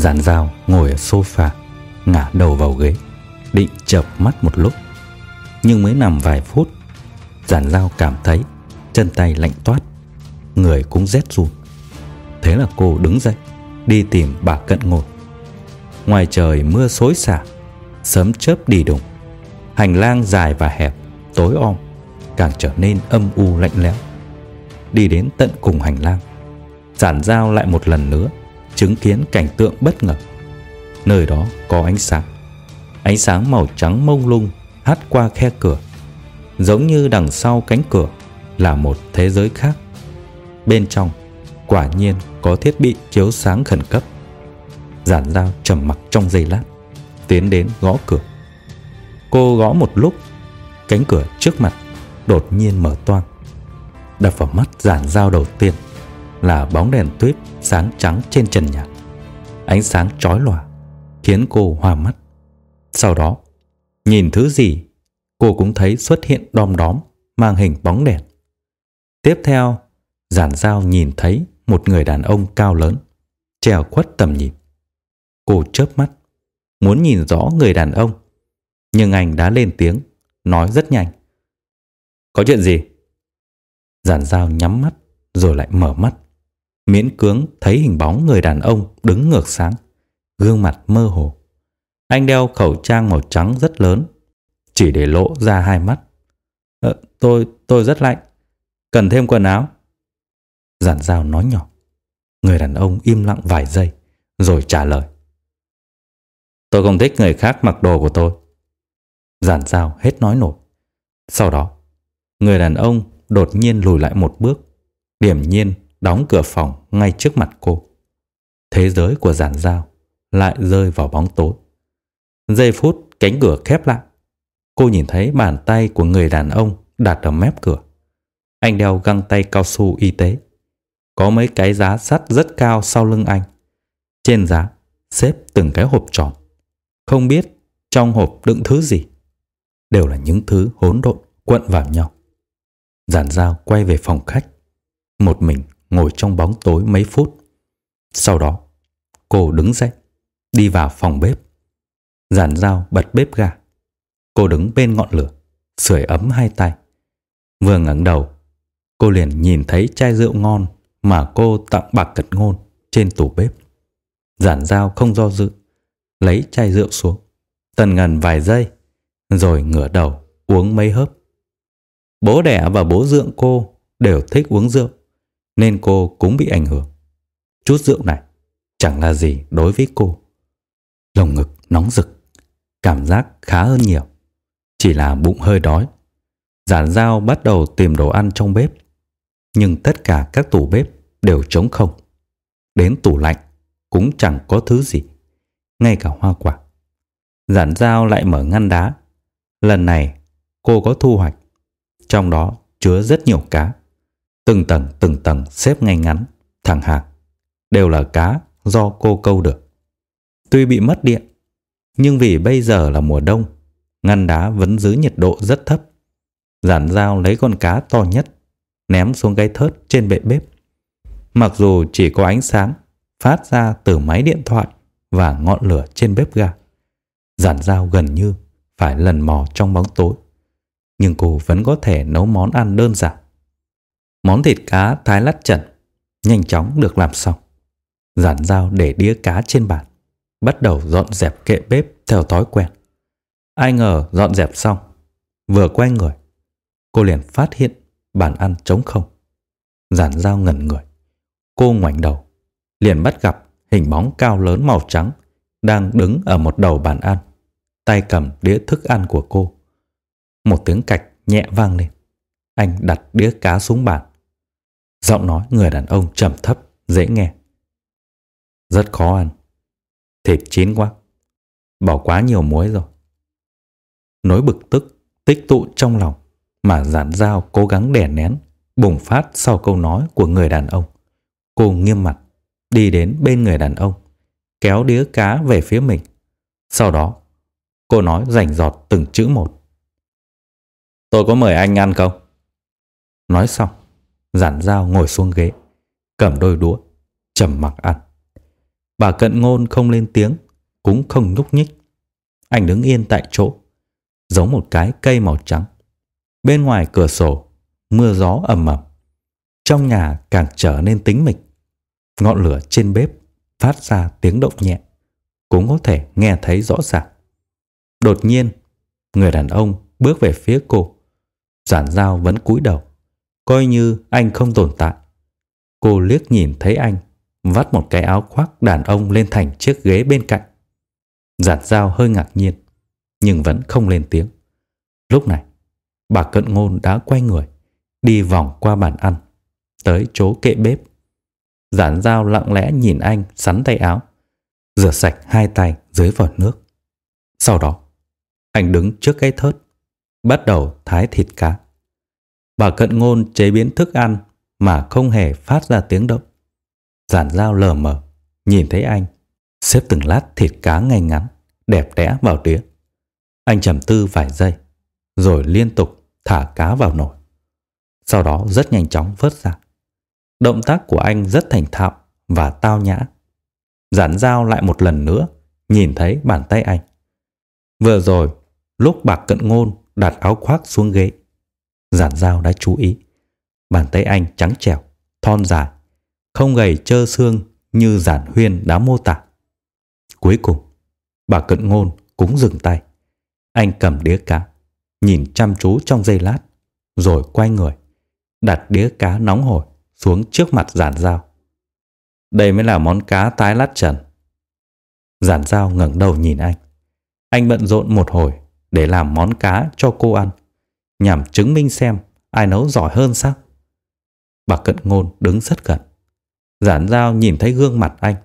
Giản dao ngồi ở sofa, Ngả đầu vào ghế, Định chợp mắt một lúc. Nhưng mới nằm vài phút, Giản dao cảm thấy Chân tay lạnh toát, Người cũng rét run. Thế là cô đứng dậy, Đi tìm bà cận ngồi Ngoài trời mưa xối xả Sớm chớp đi đùng. Hành lang dài và hẹp, Tối om, Càng trở nên âm u lạnh lẽo. Đi đến tận cùng hành lang, Giản dao lại một lần nữa chứng kiến cảnh tượng bất ngờ. Nơi đó có ánh sáng. Ánh sáng màu trắng mông lung hắt qua khe cửa. Giống như đằng sau cánh cửa là một thế giới khác. Bên trong quả nhiên có thiết bị chiếu sáng khẩn cấp. Giản dao trầm mặc trong giây lát, tiến đến gõ cửa. Cô gõ một lúc, cánh cửa trước mặt đột nhiên mở toang. Đập vào mắt giản dao đầu tiên là bóng đèn tuyết sáng trắng trên trần nhà. Ánh sáng chói lòa khiến cô hoa mắt. Sau đó, nhìn thứ gì, cô cũng thấy xuất hiện đom đóm mang hình bóng đèn. Tiếp theo, giản dao nhìn thấy một người đàn ông cao lớn, treo khuất tầm nhìn. Cô chớp mắt, muốn nhìn rõ người đàn ông, nhưng anh đã lên tiếng, nói rất nhanh. Có chuyện gì? Giản dao nhắm mắt rồi lại mở mắt miễn cưỡng thấy hình bóng người đàn ông đứng ngược sáng, gương mặt mơ hồ. Anh đeo khẩu trang màu trắng rất lớn, chỉ để lộ ra hai mắt. Ờ, tôi, tôi rất lạnh, cần thêm quần áo. Giản dao nói nhỏ. Người đàn ông im lặng vài giây, rồi trả lời. Tôi không thích người khác mặc đồ của tôi. Giản dao hết nói nổi. Sau đó, người đàn ông đột nhiên lùi lại một bước, điểm nhiên đóng cửa phòng ngay trước mặt cô. Thế giới của giản dao lại rơi vào bóng tối. Giây phút cánh cửa khép lại. Cô nhìn thấy bàn tay của người đàn ông đặt ở mép cửa. Anh đeo găng tay cao su y tế. Có mấy cái giá sắt rất cao sau lưng anh. Trên giá, xếp từng cái hộp tròn. Không biết trong hộp đựng thứ gì. Đều là những thứ hỗn độn quận vào nhau. Giản dao quay về phòng khách. Một mình ngồi trong bóng tối mấy phút. Sau đó, cô đứng dậy, đi vào phòng bếp. Giản dao bật bếp ga. Cô đứng bên ngọn lửa, sưởi ấm hai tay. Vừa ngẩng đầu, cô liền nhìn thấy chai rượu ngon mà cô tặng bạc cật ngôn trên tủ bếp. Giản dao không do dự, lấy chai rượu xuống, tần ngần vài giây, rồi ngửa đầu uống mấy hớp. Bố đẻ và bố dượng cô đều thích uống rượu nên cô cũng bị ảnh hưởng. Chút rượu này chẳng là gì đối với cô. Lồng ngực nóng rực, cảm giác khá hơn nhiều. Chỉ là bụng hơi đói. Giản dao bắt đầu tìm đồ ăn trong bếp. Nhưng tất cả các tủ bếp đều trống không. Đến tủ lạnh cũng chẳng có thứ gì. Ngay cả hoa quả. Giản dao lại mở ngăn đá. Lần này cô có thu hoạch. Trong đó chứa rất nhiều cá. Từng tầng từng tầng xếp ngay ngắn, thẳng hàng. Đều là cá do cô câu được. Tuy bị mất điện, nhưng vì bây giờ là mùa đông, ngăn đá vẫn giữ nhiệt độ rất thấp. Giản dao lấy con cá to nhất, ném xuống cái thớt trên bệ bếp. Mặc dù chỉ có ánh sáng phát ra từ máy điện thoại và ngọn lửa trên bếp ga. Giản dao gần như phải lần mò trong bóng tối. Nhưng cô vẫn có thể nấu món ăn đơn giản Món thịt cá thái lát trần nhanh chóng được làm xong. Giản dao để đĩa cá trên bàn, bắt đầu dọn dẹp kệ bếp theo thói quen. Ai ngờ dọn dẹp xong, vừa quay người, cô liền phát hiện bàn ăn trống không. Giản dao ngẩn người. Cô ngoảnh đầu, liền bắt gặp hình bóng cao lớn màu trắng đang đứng ở một đầu bàn ăn, tay cầm đĩa thức ăn của cô. Một tiếng cạch nhẹ vang lên. Anh đặt đĩa cá xuống bàn. Giọng nói người đàn ông trầm thấp, dễ nghe. Rất khó ăn. Thịt chín quá. Bỏ quá nhiều muối rồi. Nỗi bực tức tích tụ trong lòng mà giản dao cố gắng đè nén bùng phát sau câu nói của người đàn ông. Cô nghiêm mặt đi đến bên người đàn ông kéo đĩa cá về phía mình. Sau đó cô nói rành giọt từng chữ một. Tôi có mời anh ăn không? Nói xong giản dao ngồi xuống ghế cầm đôi đũa trầm mặc ăn. Bà cận ngôn không lên tiếng cũng không nhúc nhích. Anh đứng yên tại chỗ giống một cái cây màu trắng. Bên ngoài cửa sổ, mưa gió ầm ầm. Trong nhà càng trở nên tính mịch. Ngọn lửa trên bếp phát ra tiếng động nhẹ, cũng có thể nghe thấy rõ ràng. Đột nhiên, người đàn ông bước về phía cô. Giản dao vẫn cúi đầu, coi như anh không tồn tại. Cô liếc nhìn thấy anh, vắt một cái áo khoác đàn ông lên thành chiếc ghế bên cạnh. Giản dao hơi ngạc nhiên nhưng vẫn không lên tiếng. Lúc này, bà cận ngôn đã quay người, đi vòng qua bàn ăn, tới chỗ kệ bếp. Giản dao lặng lẽ nhìn anh sắn tay áo, rửa sạch hai tay dưới vòi nước. Sau đó, anh đứng trước cái thớt, bắt đầu thái thịt cá. Bà cận ngôn chế biến thức ăn mà không hề phát ra tiếng động. Giản dao lờ mờ, nhìn thấy anh, xếp từng lát thịt cá ngay ngắn, đẹp đẽ vào đĩa. Anh trầm tư vài giây, rồi liên tục thả cá vào nồi. Sau đó rất nhanh chóng vớt ra. Động tác của anh rất thành thạo và tao nhã. Giản dao lại một lần nữa, nhìn thấy bàn tay anh. Vừa rồi, lúc bạc cận ngôn đặt áo khoác xuống ghế, giản dao đã chú ý. Bàn tay anh trắng trẻo, thon dài, không gầy trơ xương như giản huyên đã mô tả. Cuối cùng, bà cận ngôn cũng dừng tay. Anh cầm đĩa cá, nhìn chăm chú trong giây lát, rồi quay người, đặt đĩa cá nóng hổi xuống trước mặt giản dao. Đây mới là món cá tái lát trần. Giản dao ngẩng đầu nhìn anh. Anh bận rộn một hồi để làm món cá cho cô ăn, nhằm chứng minh xem ai nấu giỏi hơn sao. Bà cận ngôn đứng rất gần. Giản dao nhìn thấy gương mặt anh.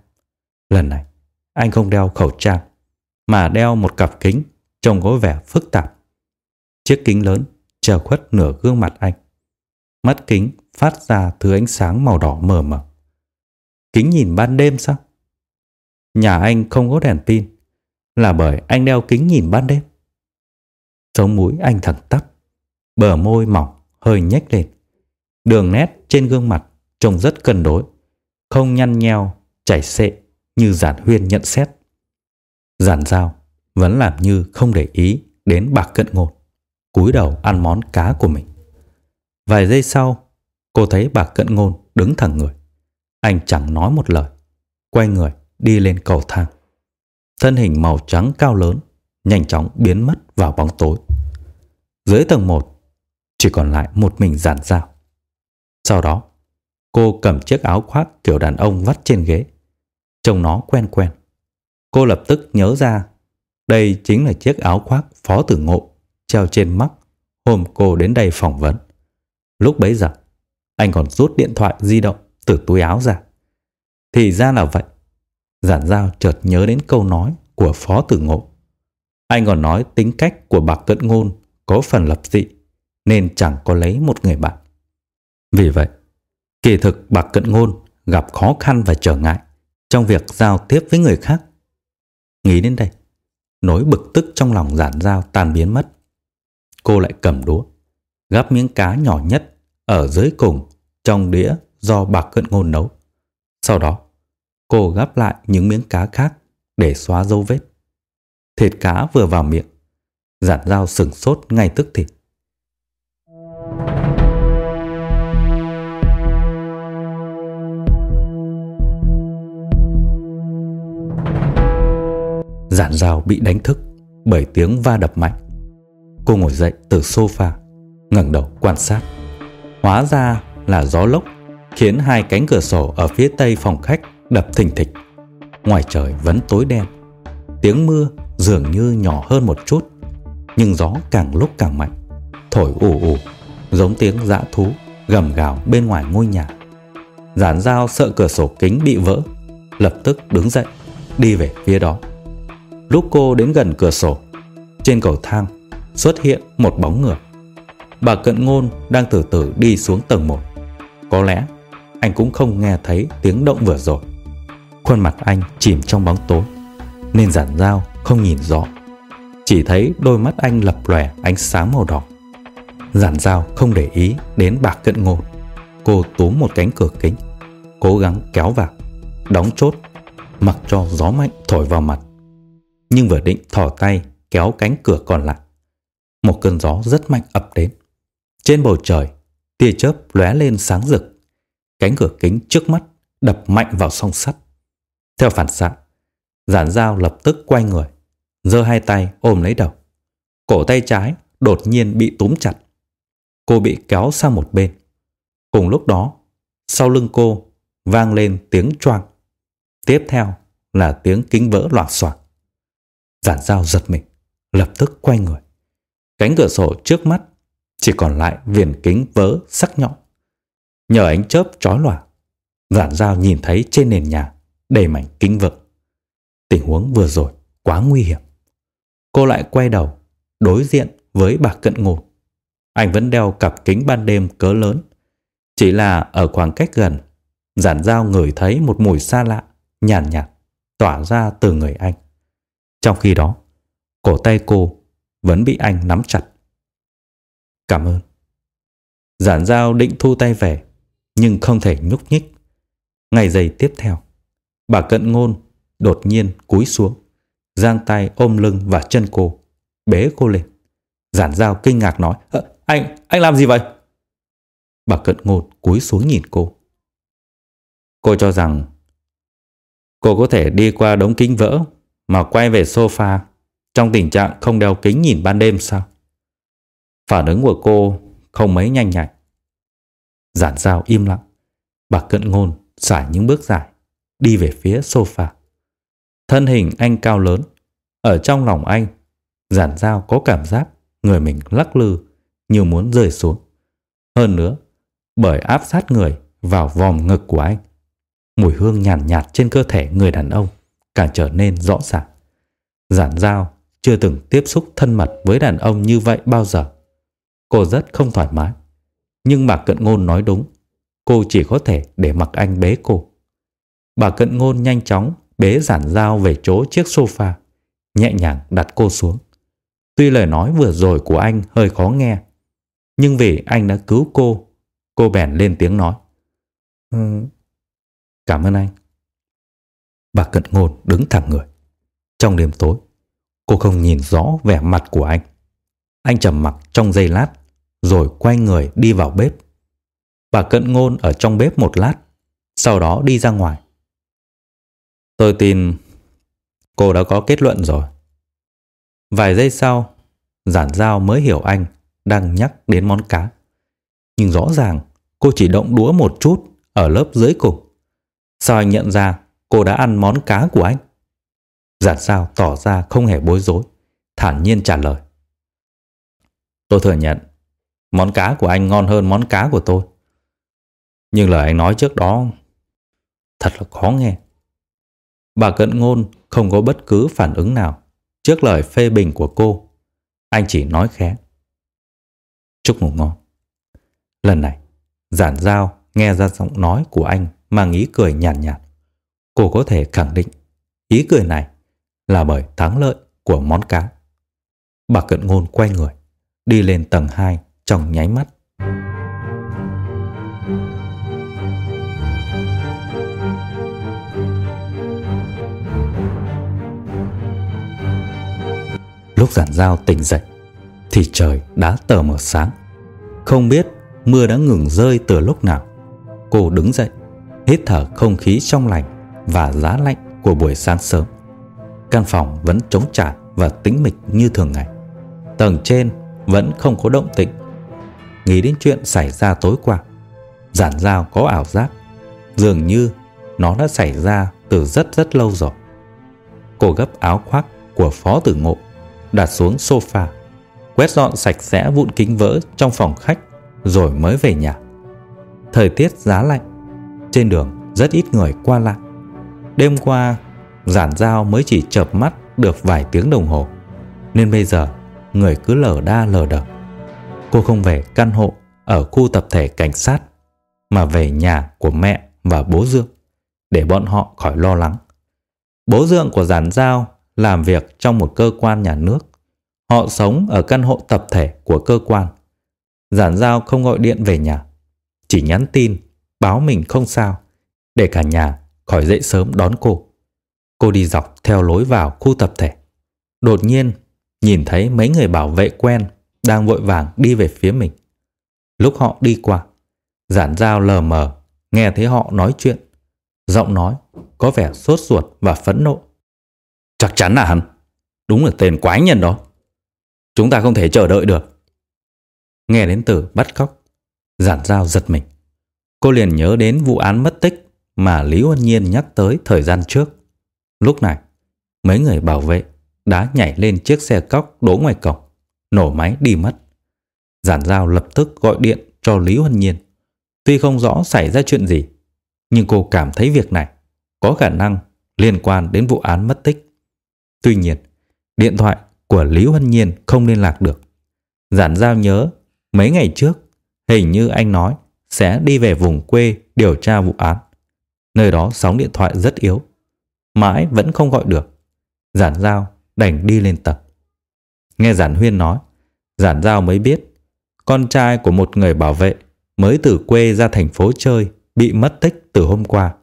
Lần này, anh không đeo khẩu trang, mà đeo một cặp kính trông có vẻ phức tạp. Chiếc kính lớn che khuất nửa gương mặt anh. Mắt kính phát ra thứ ánh sáng màu đỏ mờ mờ. Kính nhìn ban đêm sao? Nhà anh không có đèn pin, là bởi anh đeo kính nhìn ban đêm. Sống mũi anh thẳng tắp, bờ môi mỏng hơi nhếch lên. Đường nét trên gương mặt trông rất cân đối, không nhăn nheo, chảy xệ như giản huyên nhận xét. Giản giao vẫn làm như không để ý đến bạc cận ngột, cúi đầu ăn món cá của mình. Vài giây sau, cô thấy bạc cận ngôn đứng thẳng người. Anh chẳng nói một lời, quay người đi lên cầu thang. Thân hình màu trắng cao lớn, nhanh chóng biến mất vào bóng tối. Dưới tầng 1, chỉ còn lại một mình giản dao. Sau đó, cô cầm chiếc áo khoác kiểu đàn ông vắt trên ghế. Trông nó quen quen. Cô lập tức nhớ ra đây chính là chiếc áo khoác phó tử ngộ treo trên mắt hôm cô đến đây phỏng vấn. Lúc bấy giờ, anh còn rút điện thoại di động từ túi áo ra. Thì ra là vậy. Giản giao chợt nhớ đến câu nói của phó tử ngộ. Anh còn nói tính cách của bạc cận ngôn có phần lập dị nên chẳng có lấy một người bạn. Vì vậy, kỳ thực bạc cận ngôn gặp khó khăn và trở ngại trong việc giao tiếp với người khác. Nghĩ đến đây, nỗi bực tức trong lòng giản dao tan biến mất. Cô lại cầm đũa, gắp miếng cá nhỏ nhất ở dưới cùng trong đĩa do bạc cận ngôn nấu. Sau đó, cô gắp lại những miếng cá khác để xóa dấu vết. Thịt cá vừa vào miệng, giản dao sừng sốt ngay tức thì. Giản rào bị đánh thức bởi tiếng va đập mạnh. Cô ngồi dậy từ sofa, ngẩng đầu quan sát. Hóa ra là gió lốc khiến hai cánh cửa sổ ở phía tây phòng khách đập thình thịch. Ngoài trời vẫn tối đen. Tiếng mưa dường như nhỏ hơn một chút, nhưng gió càng lúc càng mạnh, thổi ù ù, giống tiếng dã thú gầm gào bên ngoài ngôi nhà. Giản dao sợ cửa sổ kính bị vỡ, lập tức đứng dậy, đi về phía đó. Lúc cô đến gần cửa sổ, trên cầu thang xuất hiện một bóng người. Bà Cận Ngôn đang từ từ đi xuống tầng 1. Có lẽ anh cũng không nghe thấy tiếng động vừa rồi. Khuôn mặt anh chìm trong bóng tối, nên giản dao không nhìn rõ. Chỉ thấy đôi mắt anh lập lòe ánh sáng màu đỏ. Giản dao không để ý đến bà Cận Ngôn. Cô túm một cánh cửa kính, cố gắng kéo vào, đóng chốt, mặc cho gió mạnh thổi vào mặt. Nhưng vừa định thỏ tay kéo cánh cửa còn lại, một cơn gió rất mạnh ập đến. Trên bầu trời, tia chớp lóe lên sáng rực. Cánh cửa kính trước mắt đập mạnh vào song sắt. Theo phản xạ, giản dao lập tức quay người, giơ hai tay ôm lấy đầu. Cổ tay trái đột nhiên bị túm chặt. Cô bị kéo sang một bên. Cùng lúc đó, sau lưng cô vang lên tiếng choang. Tiếp theo là tiếng kính vỡ loạt soạt. Giản dao giật mình, lập tức quay người. Cánh cửa sổ trước mắt chỉ còn lại viền kính vỡ sắc nhọn. Nhờ ánh chớp chói lòa, giản dao nhìn thấy trên nền nhà đầy mảnh kính vỡ. Tình huống vừa rồi quá nguy hiểm. Cô lại quay đầu, đối diện với bà cận ngủ. Anh vẫn đeo cặp kính ban đêm cỡ lớn. Chỉ là ở khoảng cách gần, giản dao ngửi thấy một mùi xa lạ, nhàn nhạt, nhạt, tỏa ra từ người anh. Trong khi đó, cổ tay cô vẫn bị anh nắm chặt. Cảm ơn. Giản dao định thu tay về, nhưng không thể nhúc nhích. Ngày giây tiếp theo, bà cận ngôn đột nhiên cúi xuống, giang tay ôm lưng và chân cô, bế cô lên. Giản dao kinh ngạc nói, ờ, anh, anh làm gì vậy? Bà cận ngôn cúi xuống nhìn cô. Cô cho rằng cô có thể đi qua đống kính vỡ mà quay về sofa trong tình trạng không đeo kính nhìn ban đêm sao? Phản ứng của cô không mấy nhanh nhạy. Giản dao im lặng. Bà cận ngôn xải những bước dài, đi về phía sofa. Thân hình anh cao lớn, ở trong lòng anh, giản dao có cảm giác người mình lắc lư như muốn rơi xuống. Hơn nữa, bởi áp sát người vào vòng ngực của anh, mùi hương nhàn nhạt, nhạt trên cơ thể người đàn ông càng trở nên rõ ràng. Giản Giao chưa từng tiếp xúc thân mật với đàn ông như vậy bao giờ. Cô rất không thoải mái. Nhưng bà Cận Ngôn nói đúng. Cô chỉ có thể để mặc anh bế cô. Bà Cận Ngôn nhanh chóng bế giản dao về chỗ chiếc sofa, nhẹ nhàng đặt cô xuống. Tuy lời nói vừa rồi của anh hơi khó nghe, nhưng vì anh đã cứu cô, cô bèn lên tiếng nói. Ừ, cảm ơn anh. Bà Cận Ngôn đứng thẳng người. Trong đêm tối, cô không nhìn rõ vẻ mặt của anh. Anh trầm mặc trong giây lát, rồi quay người đi vào bếp. Bà Cận Ngôn ở trong bếp một lát, sau đó đi ra ngoài. Tôi tin cô đã có kết luận rồi. Vài giây sau, giản giao mới hiểu anh đang nhắc đến món cá. Nhưng rõ ràng cô chỉ động đũa một chút ở lớp dưới cùng. Sao anh nhận ra cô đã ăn món cá của anh? Giản sao tỏ ra không hề bối rối, thản nhiên trả lời. Tôi thừa nhận, món cá của anh ngon hơn món cá của tôi. Nhưng lời anh nói trước đó thật là khó nghe. Bà Cận Ngôn không có bất cứ phản ứng nào trước lời phê bình của cô. Anh chỉ nói khẽ. Chúc ngủ ngon. Lần này, giản giao nghe ra giọng nói của anh mang ý cười nhàn nhạt, nhạt. Cô có thể khẳng định ý cười này là bởi thắng lợi của món cá. Bà Cận Ngôn quay người, đi lên tầng 2 trong nháy mắt. Lúc giản giao tỉnh dậy Thì trời đã tờ mờ sáng Không biết mưa đã ngừng rơi từ lúc nào Cô đứng dậy Hít thở không khí trong lành và giá lạnh của buổi sáng sớm. Căn phòng vẫn trống trải và tĩnh mịch như thường ngày. Tầng trên vẫn không có động tĩnh. Nghĩ đến chuyện xảy ra tối qua Giản giao có ảo giác. Dường như nó đã xảy ra từ rất rất lâu rồi. Cô gấp áo khoác của phó tử ngộ, Đặt xuống sofa, Quét dọn sạch sẽ vụn kính vỡ trong phòng khách Rồi mới về nhà. Thời tiết giá lạnh, Trên đường rất ít người qua lại. Đêm qua, Giản giao mới chỉ chợp mắt được vài tiếng đồng hồ. Nên bây giờ, Người cứ lờ đa lờ đờ. Cô không về căn hộ Ở khu tập thể cảnh sát, Mà về nhà của mẹ và bố Dương, Để bọn họ khỏi lo lắng. Bố Dương của giản giao Làm việc trong một cơ quan nhà nước. Họ sống ở căn hộ tập thể của cơ quan. Giản giao không gọi điện về nhà, Chỉ nhắn tin, Báo mình không sao, Để cả nhà khỏi dậy sớm đón cô Cô đi dọc theo lối vào khu tập thể. Đột nhiên, nhìn thấy mấy người bảo vệ quen đang vội vàng đi về phía mình. Lúc họ đi qua, giản dao lờ mờ, nghe thấy họ nói chuyện. Giọng nói có vẻ sốt ruột và phẫn nộ. Chắc chắn là hắn. Đúng là tên quái nhân đó. Chúng ta không thể chờ đợi được. Nghe đến từ bắt cóc, giản dao giật mình. Cô liền nhớ đến vụ án mất tích mà Lý Huân Nhiên nhắc tới thời gian trước. Lúc này, mấy người bảo vệ đã nhảy lên chiếc xe cóc đỗ ngoài cổng, nổ máy đi mất. Giản giao lập tức gọi điện cho Lý Huân Nhiên. Tuy không rõ xảy ra chuyện gì, nhưng cô cảm thấy việc này có khả năng liên quan đến vụ án mất tích. Tuy nhiên, điện thoại của Lý Huân Nhiên không liên lạc được. Giản giao nhớ mấy ngày trước, hình như anh nói sẽ đi về vùng quê điều tra vụ án. Nơi đó sóng điện thoại rất yếu. Mãi vẫn không gọi được. Giản Giao đành đi lên tập Nghe Giản Huyên nói, Giản Giao mới biết, Con trai của một người bảo vệ Mới từ quê ra thành phố chơi Bị mất tích từ hôm qua.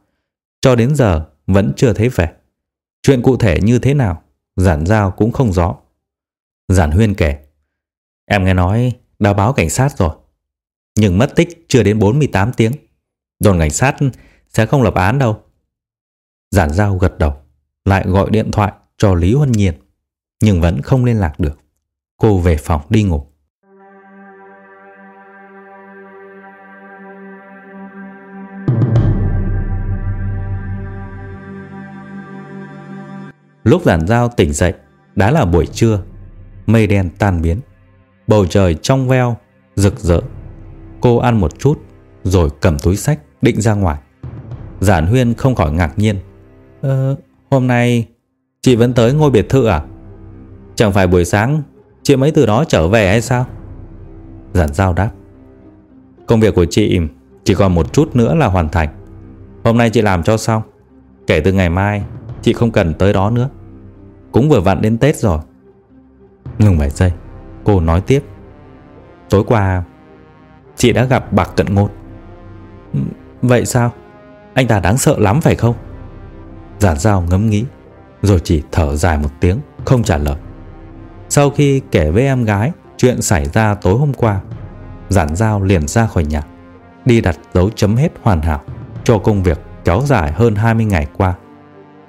Cho đến giờ vẫn chưa thấy về Chuyện cụ thể như thế nào, Giản Giao cũng không rõ. Giản Huyên kể, Em nghe nói đã báo cảnh sát rồi, Nhưng mất tích chưa đến 48 tiếng. Đồn cảnh sát sẽ không lập án đâu Giản Giao gật đầu, lại gọi điện thoại cho Lý Huân Nhiên, nhưng vẫn không liên lạc được. Cô về phòng đi ngủ. Lúc giản giao tỉnh dậy, đã là buổi trưa, mây đen tan biến, bầu trời trong veo, rực rỡ. Cô ăn một chút, rồi cầm túi sách định ra ngoài. Giản Huyên không khỏi ngạc nhiên Ờ, hôm nay chị vẫn tới ngôi biệt thự à? Chẳng phải buổi sáng chị mấy từ đó trở về hay sao? Giản giao đáp. Công việc của chị chỉ còn một chút nữa là hoàn thành. Hôm nay chị làm cho xong. Kể từ ngày mai chị không cần tới đó nữa. Cũng vừa vặn đến Tết rồi. Ngừng vài giây, cô nói tiếp. Tối qua chị đã gặp bạc cận ngôn. Ừ, vậy sao? Anh ta đáng sợ lắm phải không? Giản dao ngẫm nghĩ, Rồi chỉ thở dài một tiếng, Không trả lời. Sau khi kể với em gái Chuyện xảy ra tối hôm qua, Giản dao liền ra khỏi nhà, Đi đặt dấu chấm hết hoàn hảo Cho công việc kéo dài hơn 20 ngày qua.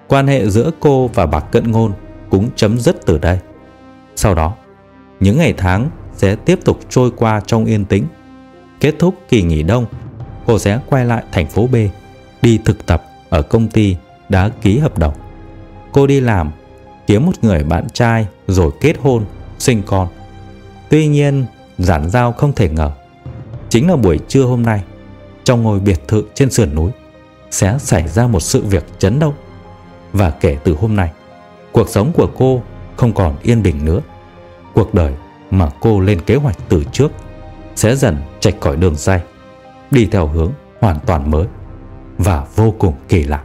Quan hệ giữa cô và bà Cận Ngôn Cũng chấm dứt từ đây. Sau đó, Những ngày tháng sẽ tiếp tục trôi qua trong yên tĩnh. Kết thúc kỳ nghỉ đông, Cô sẽ quay lại thành phố B Đi thực tập ở công ty đã ký hợp đồng. Cô đi làm, kiếm một người bạn trai rồi kết hôn, sinh con. Tuy nhiên, giản giao không thể ngờ. Chính là buổi trưa hôm nay, trong ngôi biệt thự trên sườn núi, sẽ xảy ra một sự việc chấn động. Và kể từ hôm nay, cuộc sống của cô không còn yên bình nữa. Cuộc đời mà cô lên kế hoạch từ trước sẽ dần chạch khỏi đường dây, đi theo hướng hoàn toàn mới và vô cùng kỳ lạ.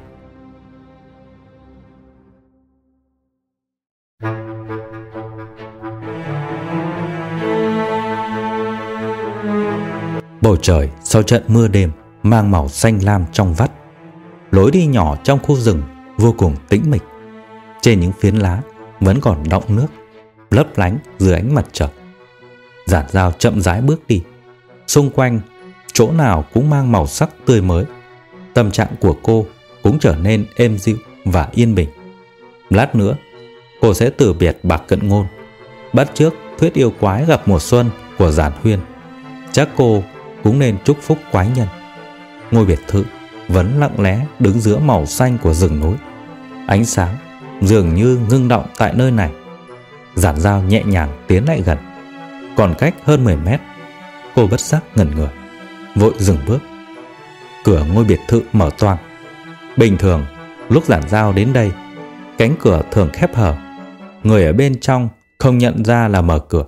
Bầu trời sau trận mưa đêm mang màu xanh lam trong vắt. Lối đi nhỏ trong khu rừng vô cùng tĩnh mịch. Trên những phiến lá vẫn còn đọng nước, lấp lánh dưới ánh mặt trời. Giản dao chậm rãi bước đi. Xung quanh, chỗ nào cũng mang màu sắc tươi mới. Tâm trạng của cô cũng trở nên êm dịu và yên bình. Lát nữa, cô sẽ từ biệt bạc cận ngôn. Bắt trước thuyết yêu quái gặp mùa xuân của giản huyên. Chắc cô cũng nên chúc phúc quái nhân. Ngôi biệt thự vẫn lặng lẽ đứng giữa màu xanh của rừng núi. Ánh sáng dường như ngưng động tại nơi này. Giản dao nhẹ nhàng tiến lại gần. Còn cách hơn 10 mét, cô bất giác ngẩn người, vội dừng bước. Cửa ngôi biệt thự mở toang. Bình thường, lúc giản giao đến đây, cánh cửa thường khép hở. Người ở bên trong không nhận ra là mở cửa.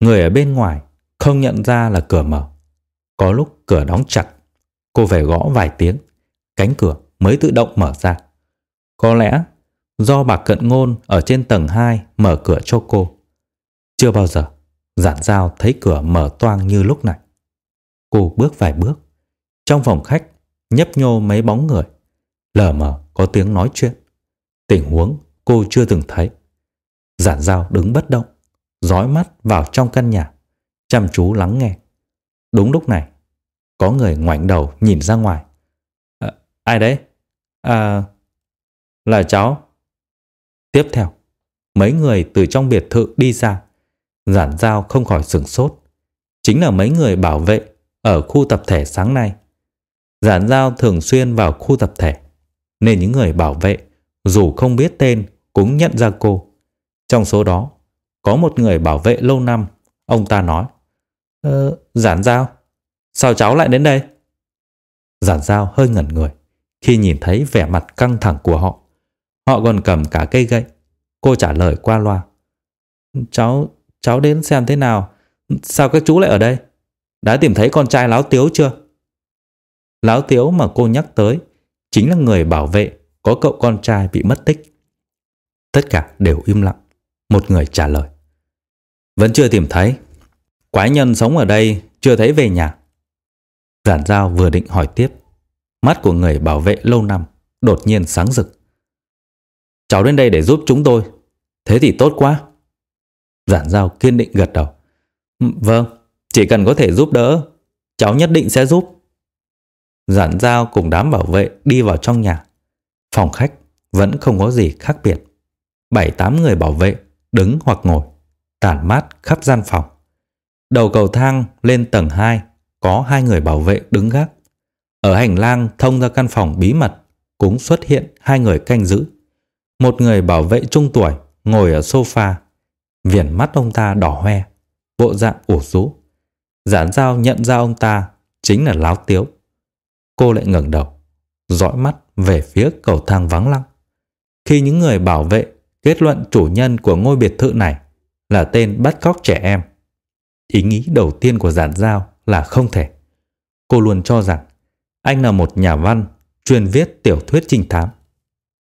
Người ở bên ngoài không nhận ra là cửa mở. Có lúc cửa đóng chặt, cô phải gõ vài tiếng, cánh cửa mới tự động mở ra. Có lẽ do bà Cận Ngôn ở trên tầng 2 mở cửa cho cô. Chưa bao giờ giản giao thấy cửa mở toang như lúc này. Cô bước vài bước. Trong phòng khách nhấp nhô mấy bóng người. Lờ mờ có tiếng nói chuyện. Tình huống cô chưa từng thấy. Giản giao đứng bất động, dõi mắt vào trong căn nhà, chăm chú lắng nghe. Đúng lúc này, có người ngoảnh đầu nhìn ra ngoài. À, ai đấy? À, là cháu. Tiếp theo, mấy người từ trong biệt thự đi ra. Giản giao không khỏi sửng sốt. Chính là mấy người bảo vệ ở khu tập thể sáng nay. Giản giao thường xuyên vào khu tập thể, nên những người bảo vệ dù không biết tên cũng nhận ra cô. Trong số đó, có một người bảo vệ lâu năm, ông ta nói Ờ, giản giao, sao cháu lại đến đây? Giản giao hơi ngẩn người khi nhìn thấy vẻ mặt căng thẳng của họ. Họ còn cầm cả cây gậy. Cô trả lời qua loa. Cháu, cháu đến xem thế nào. Sao các chú lại ở đây? Đã tìm thấy con trai láo tiếu chưa? Lão tiếu mà cô nhắc tới chính là người bảo vệ có cậu con trai bị mất tích. Tất cả đều im lặng. Một người trả lời. Vẫn chưa tìm thấy. Quái nhân sống ở đây chưa thấy về nhà. Giản giao vừa định hỏi tiếp. Mắt của người bảo vệ lâu năm đột nhiên sáng rực. Cháu đến đây để giúp chúng tôi. Thế thì tốt quá. Giản giao kiên định gật đầu. Vâng, chỉ cần có thể giúp đỡ, cháu nhất định sẽ giúp. Giản giao cùng đám bảo vệ đi vào trong nhà. Phòng khách vẫn không có gì khác biệt. Bảy tám người bảo vệ đứng hoặc ngồi, tản mát khắp gian phòng. Đầu cầu thang lên tầng 2 có hai người bảo vệ đứng gác. Ở hành lang thông ra căn phòng bí mật cũng xuất hiện hai người canh giữ. Một người bảo vệ trung tuổi ngồi ở sofa. Viền mắt ông ta đỏ hoe, bộ dạng ủ rũ. Giản giao nhận ra ông ta chính là Láo Tiếu. Cô lại ngẩng đầu, dõi mắt về phía cầu thang vắng lặng. Khi những người bảo vệ kết luận chủ nhân của ngôi biệt thự này là tên bắt cóc trẻ em, ý nghĩ đầu tiên của giản giao là không thể. Cô luôn cho rằng anh là một nhà văn chuyên viết tiểu thuyết trinh thám.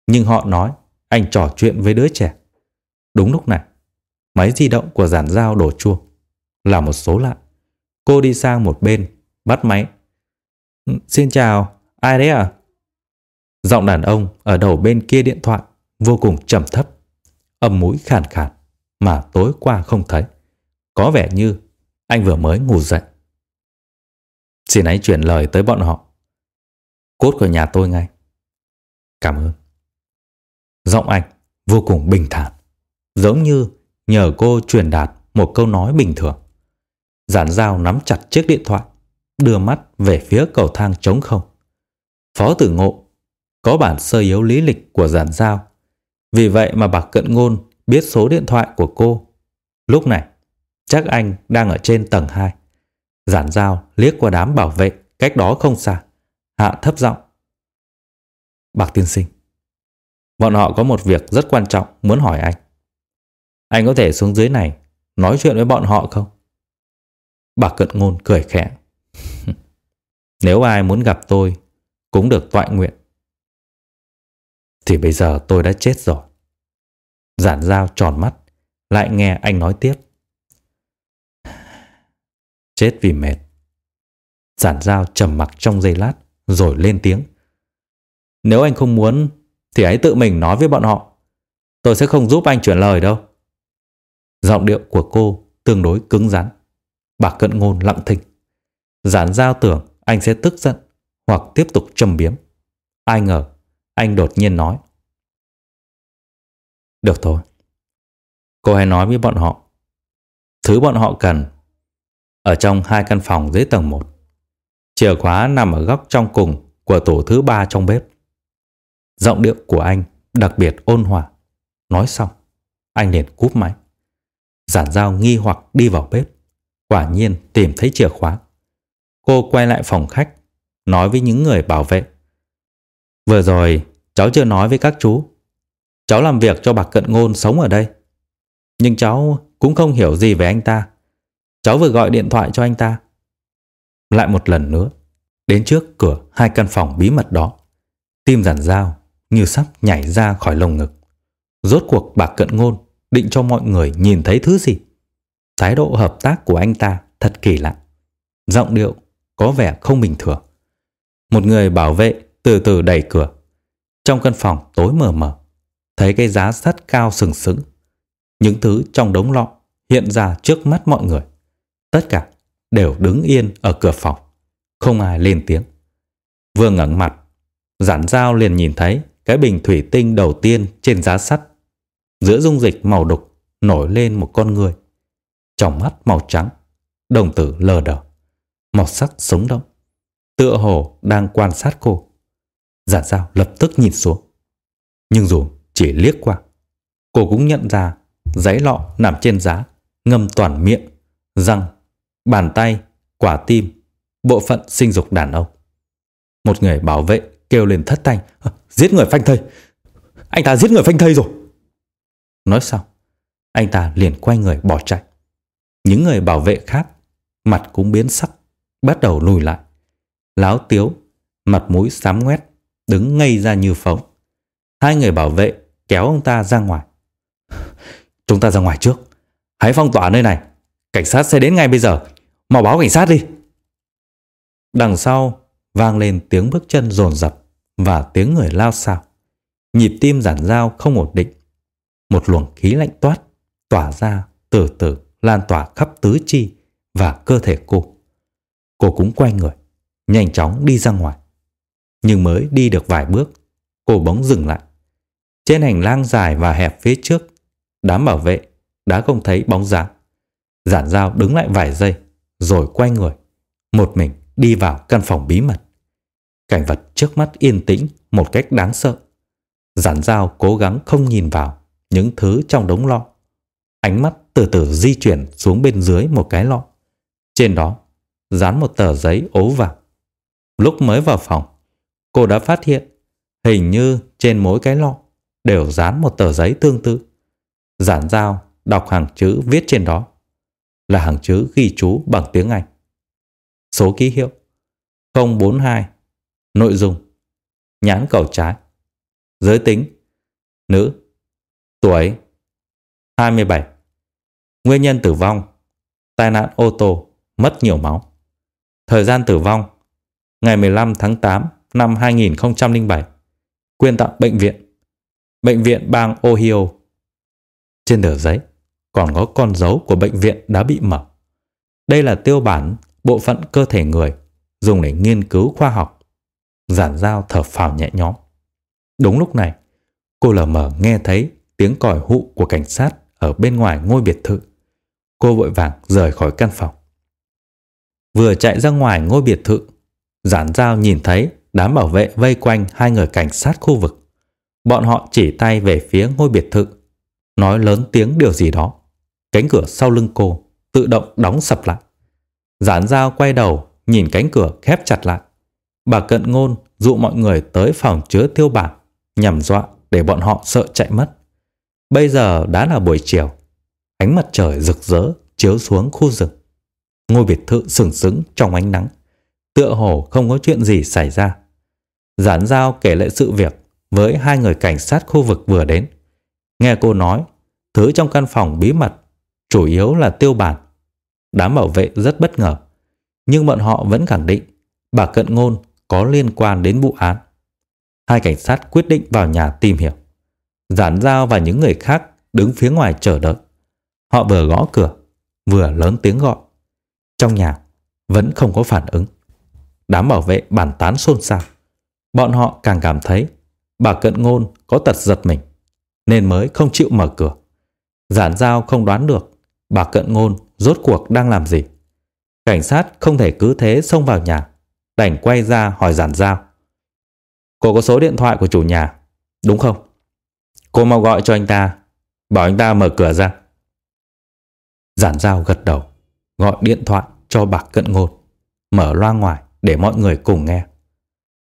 Nhưng họ nói anh trò chuyện với đứa trẻ. Đúng lúc này, máy di động của giản giao đổ chuông. Là một số lạ. Cô đi sang một bên, bắt máy. Ừ, xin chào, ai đấy à? Giọng đàn ông ở đầu bên kia điện thoại vô cùng trầm thấp, âm mũi khàn khàn mà tối qua không thấy. Có vẻ như anh vừa mới ngủ dậy. Xin hãy chuyển lời tới bọn họ. Cốt của nhà tôi ngay. Cảm ơn. Giọng anh vô cùng bình thản, giống như nhờ cô truyền đạt một câu nói bình thường. Giản dao nắm chặt chiếc điện thoại, đưa mắt về phía cầu thang trống không. Phó tử ngộ có bản sơ yếu lý lịch của giản giao. Vì vậy mà bạc cận ngôn biết số điện thoại của cô. Lúc này, chắc anh đang ở trên tầng 2. Giản giao liếc qua đám bảo vệ cách đó không xa. Hạ thấp giọng. Bạc tiên sinh, Bọn họ có một việc rất quan trọng muốn hỏi anh. Anh có thể xuống dưới này nói chuyện với bọn họ không? Bà cận ngôn cười khẽ. Nếu ai muốn gặp tôi cũng được tọa nguyện. Thì bây giờ tôi đã chết rồi. Giản dao tròn mắt, lại nghe anh nói tiếp. Chết vì mệt. Giản dao trầm mặc trong giây lát, rồi lên tiếng. Nếu anh không muốn thì hãy tự mình nói với bọn họ. Tôi sẽ không giúp anh chuyển lời đâu. Giọng điệu của cô tương đối cứng rắn. Bà cận ngôn lặng thinh. Giản giao tưởng anh sẽ tức giận hoặc tiếp tục châm biếm. Ai ngờ, anh đột nhiên nói. Được thôi. Cô hãy nói với bọn họ. Thứ bọn họ cần ở trong hai căn phòng dưới tầng 1. Chìa khóa nằm ở góc trong cùng của tổ thứ ba trong bếp. Giọng điệu của anh đặc biệt ôn hòa. Nói xong, anh liền cúp máy. Giản dao nghi hoặc đi vào bếp. Quả nhiên tìm thấy chìa khóa. Cô quay lại phòng khách, nói với những người bảo vệ. Vừa rồi, cháu chưa nói với các chú. Cháu làm việc cho bạc cận ngôn sống ở đây. Nhưng cháu cũng không hiểu gì về anh ta. Cháu vừa gọi điện thoại cho anh ta. Lại một lần nữa, đến trước cửa hai căn phòng bí mật đó. Tim giản dao như sắp nhảy ra khỏi lồng ngực. Rốt cuộc bạc cận ngôn định cho mọi người nhìn thấy thứ gì. Thái độ hợp tác của anh ta thật kỳ lạ. Giọng điệu có vẻ không bình thường. Một người bảo vệ từ từ đẩy cửa. Trong căn phòng tối mờ mờ, thấy cái giá sắt cao sừng sững. Những thứ trong đống lọ hiện ra trước mắt mọi người. Tất cả đều đứng yên ở cửa phòng. Không ai lên tiếng. Vừa ngẩng mặt, giản dao liền nhìn thấy cái bình thủy tinh đầu tiên trên giá sắt. Giữa dung dịch màu đục nổi lên một con người. Trong mắt màu trắng, đồng tử lờ đờ, màu sắc sống động. Tựa hồ đang quan sát cô. Giả dao lập tức nhìn xuống. Nhưng dù chỉ liếc qua, cô cũng nhận ra giấy lọ nằm trên giá, ngâm toàn miệng, răng, bàn tay, quả tim, bộ phận sinh dục đàn ông. Một người bảo vệ kêu lên thất thanh, ờ, giết người phanh thây, anh ta giết người phanh thây rồi. Nói xong, anh ta liền quay người bỏ chạy. Những người bảo vệ khác, mặt cũng biến sắc, bắt đầu lùi lại. Láo tiếu, mặt mũi xám ngoét, đứng ngây ra như phóng. Hai người bảo vệ kéo ông ta ra ngoài. Chúng ta ra ngoài trước. Hãy phong tỏa nơi này. Cảnh sát sẽ đến ngay bây giờ. Mau báo cảnh sát đi. Đằng sau vang lên tiếng bước chân rồn rập và tiếng người lao xao. Nhịp tim giản dao không ổn định. Một luồng khí lạnh toát tỏa ra từ từ lan tỏa khắp tứ chi và cơ thể cô. Cô cũng quay người, nhanh chóng đi ra ngoài. Nhưng mới đi được vài bước, cô bỗng dừng lại. Trên hành lang dài và hẹp phía trước, đám bảo vệ đã không thấy bóng dáng. Giản dao đứng lại vài giây, rồi quay người, một mình đi vào căn phòng bí mật. Cảnh vật trước mắt yên tĩnh một cách đáng sợ. Giản dao cố gắng không nhìn vào những thứ trong đống lọ. Ánh mắt từ từ di chuyển xuống bên dưới một cái lọ. Trên đó, dán một tờ giấy ố vào Lúc mới vào phòng, cô đã phát hiện hình như trên mỗi cái lọ đều dán một tờ giấy tương tự. Giản dao đọc hàng chữ viết trên đó là hàng chữ ghi chú bằng tiếng Anh. Số ký hiệu 042 Nội dung Nhãn cầu trái Giới tính Nữ Tuổi 27 Nguyên nhân tử vong Tai nạn ô tô Mất nhiều máu Thời gian tử vong Ngày 15 tháng 8 năm 2007 Quyên tặng bệnh viện Bệnh viện bang Ohio Trên tờ giấy còn có con dấu của bệnh viện đã bị mở. Đây là tiêu bản bộ phận cơ thể người dùng để nghiên cứu khoa học. Giản dao thở phào nhẹ nhõm. Đúng lúc này, cô lờ mờ nghe thấy tiếng còi hụ của cảnh sát ở bên ngoài ngôi biệt thự. Cô vội vàng rời khỏi căn phòng. Vừa chạy ra ngoài ngôi biệt thự, giản Giao nhìn thấy đám bảo vệ vây quanh hai người cảnh sát khu vực. Bọn họ chỉ tay về phía ngôi biệt thự, nói lớn tiếng điều gì đó. Cánh cửa sau lưng cô tự động đóng sập lại. Giản dao quay đầu nhìn cánh cửa khép chặt lại. Bà cận ngôn dụ mọi người tới phòng chứa tiêu bản nhằm dọa để bọn họ sợ chạy mất. Bây giờ đã là buổi chiều. Ánh mặt trời rực rỡ chiếu xuống khu rừng. Ngôi biệt thự sừng sững trong ánh nắng. Tựa hồ không có chuyện gì xảy ra. Giản giao kể lại sự việc với hai người cảnh sát khu vực vừa đến. Nghe cô nói, thứ trong căn phòng bí mật chủ yếu là tiêu bản. Đám bảo vệ rất bất ngờ, nhưng bọn họ vẫn khẳng định bà Cận Ngôn có liên quan đến vụ án. Hai cảnh sát quyết định vào nhà tìm hiểu. Giản Giao và những người khác đứng phía ngoài chờ đợi. Họ vừa gõ cửa, vừa lớn tiếng gọi. Trong nhà vẫn không có phản ứng. Đám bảo vệ bàn tán xôn xao. Bọn họ càng cảm thấy bà Cận Ngôn có tật giật mình. nên mới không chịu mở cửa. Giản giao không đoán được bà cận ngôn rốt cuộc đang làm gì. Cảnh sát không thể cứ thế xông vào nhà, đành quay ra hỏi giản giao. Cô có số điện thoại của chủ nhà, đúng không? Cô mau gọi cho anh ta, bảo anh ta mở cửa ra. Giản giao gật đầu, gọi điện thoại cho bà cận ngột mở loa ngoài để mọi người cùng nghe.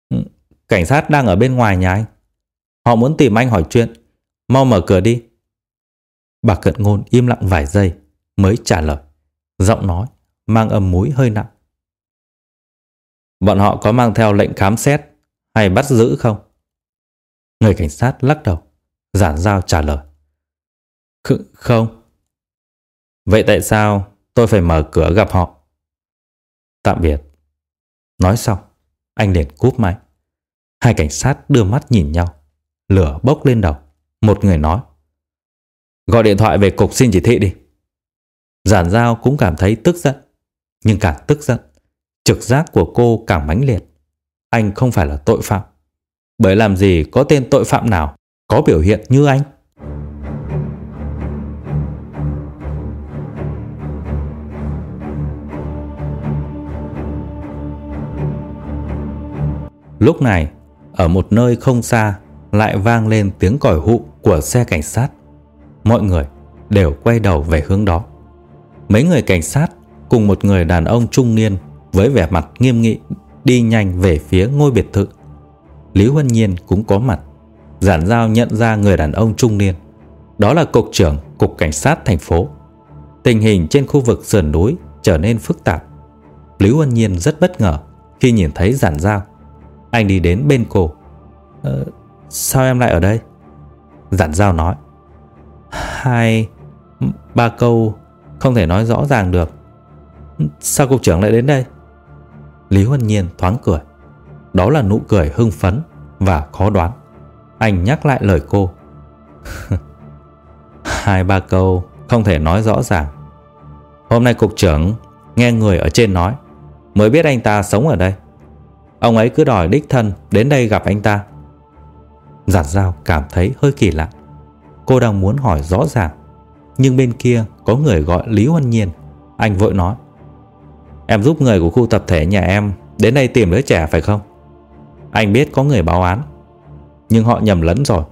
Ừ, cảnh sát đang ở bên ngoài nhà anh. Họ muốn tìm anh hỏi chuyện, mau mở cửa đi. Bà cận ngôn im lặng vài giây mới trả lời. Giọng nói mang âm mũi hơi nặng. Bọn họ có mang theo lệnh khám xét hay bắt giữ không? Người cảnh sát lắc đầu, giản giao trả lời. Không. Vậy tại sao tôi phải mở cửa gặp họ? Tạm biệt. Nói xong, anh liền cúp máy. Hai cảnh sát đưa mắt nhìn nhau. Lửa bốc lên đầu. Một người nói. Gọi điện thoại về cục xin chỉ thị đi. Giản giao cũng cảm thấy tức giận. Nhưng càng tức giận, trực giác của cô càng mãnh liệt. Anh không phải là tội phạm. Bởi làm gì có tên tội phạm nào có biểu hiện như anh? Lúc này, ở một nơi không xa lại vang lên tiếng còi hụ của xe cảnh sát. Mọi người đều quay đầu về hướng đó. Mấy người cảnh sát cùng một người đàn ông trung niên với vẻ mặt nghiêm nghị đi nhanh về phía ngôi biệt thự. Lý Huân Nhiên cũng có mặt. Giản giao nhận ra người đàn ông trung niên. Đó là cục trưởng cục cảnh sát thành phố. Tình hình trên khu vực sườn núi trở nên phức tạp. Lý Huân Nhiên rất bất ngờ khi nhìn thấy giản giao. Anh đi đến bên cô. Ờ, sao em lại ở đây? Giản giao nói. Hai, ba câu không thể nói rõ ràng được. Sao cục trưởng lại đến đây? Lý Huân Nhiên thoáng cười. Đó là nụ cười hưng phấn và khó đoán. Anh nhắc lại lời cô. Hai ba câu không thể nói rõ ràng. Hôm nay cục trưởng nghe người ở trên nói mới biết anh ta sống ở đây. Ông ấy cứ đòi đích thân đến đây gặp anh ta. Giản giao cảm thấy hơi kỳ lạ. Cô đang muốn hỏi rõ ràng. Nhưng bên kia có người gọi Lý Huân Nhiên. Anh vội nói. Em giúp người của khu tập thể nhà em đến đây tìm đứa trẻ phải không? Anh biết có người báo án. Nhưng họ nhầm lẫn rồi.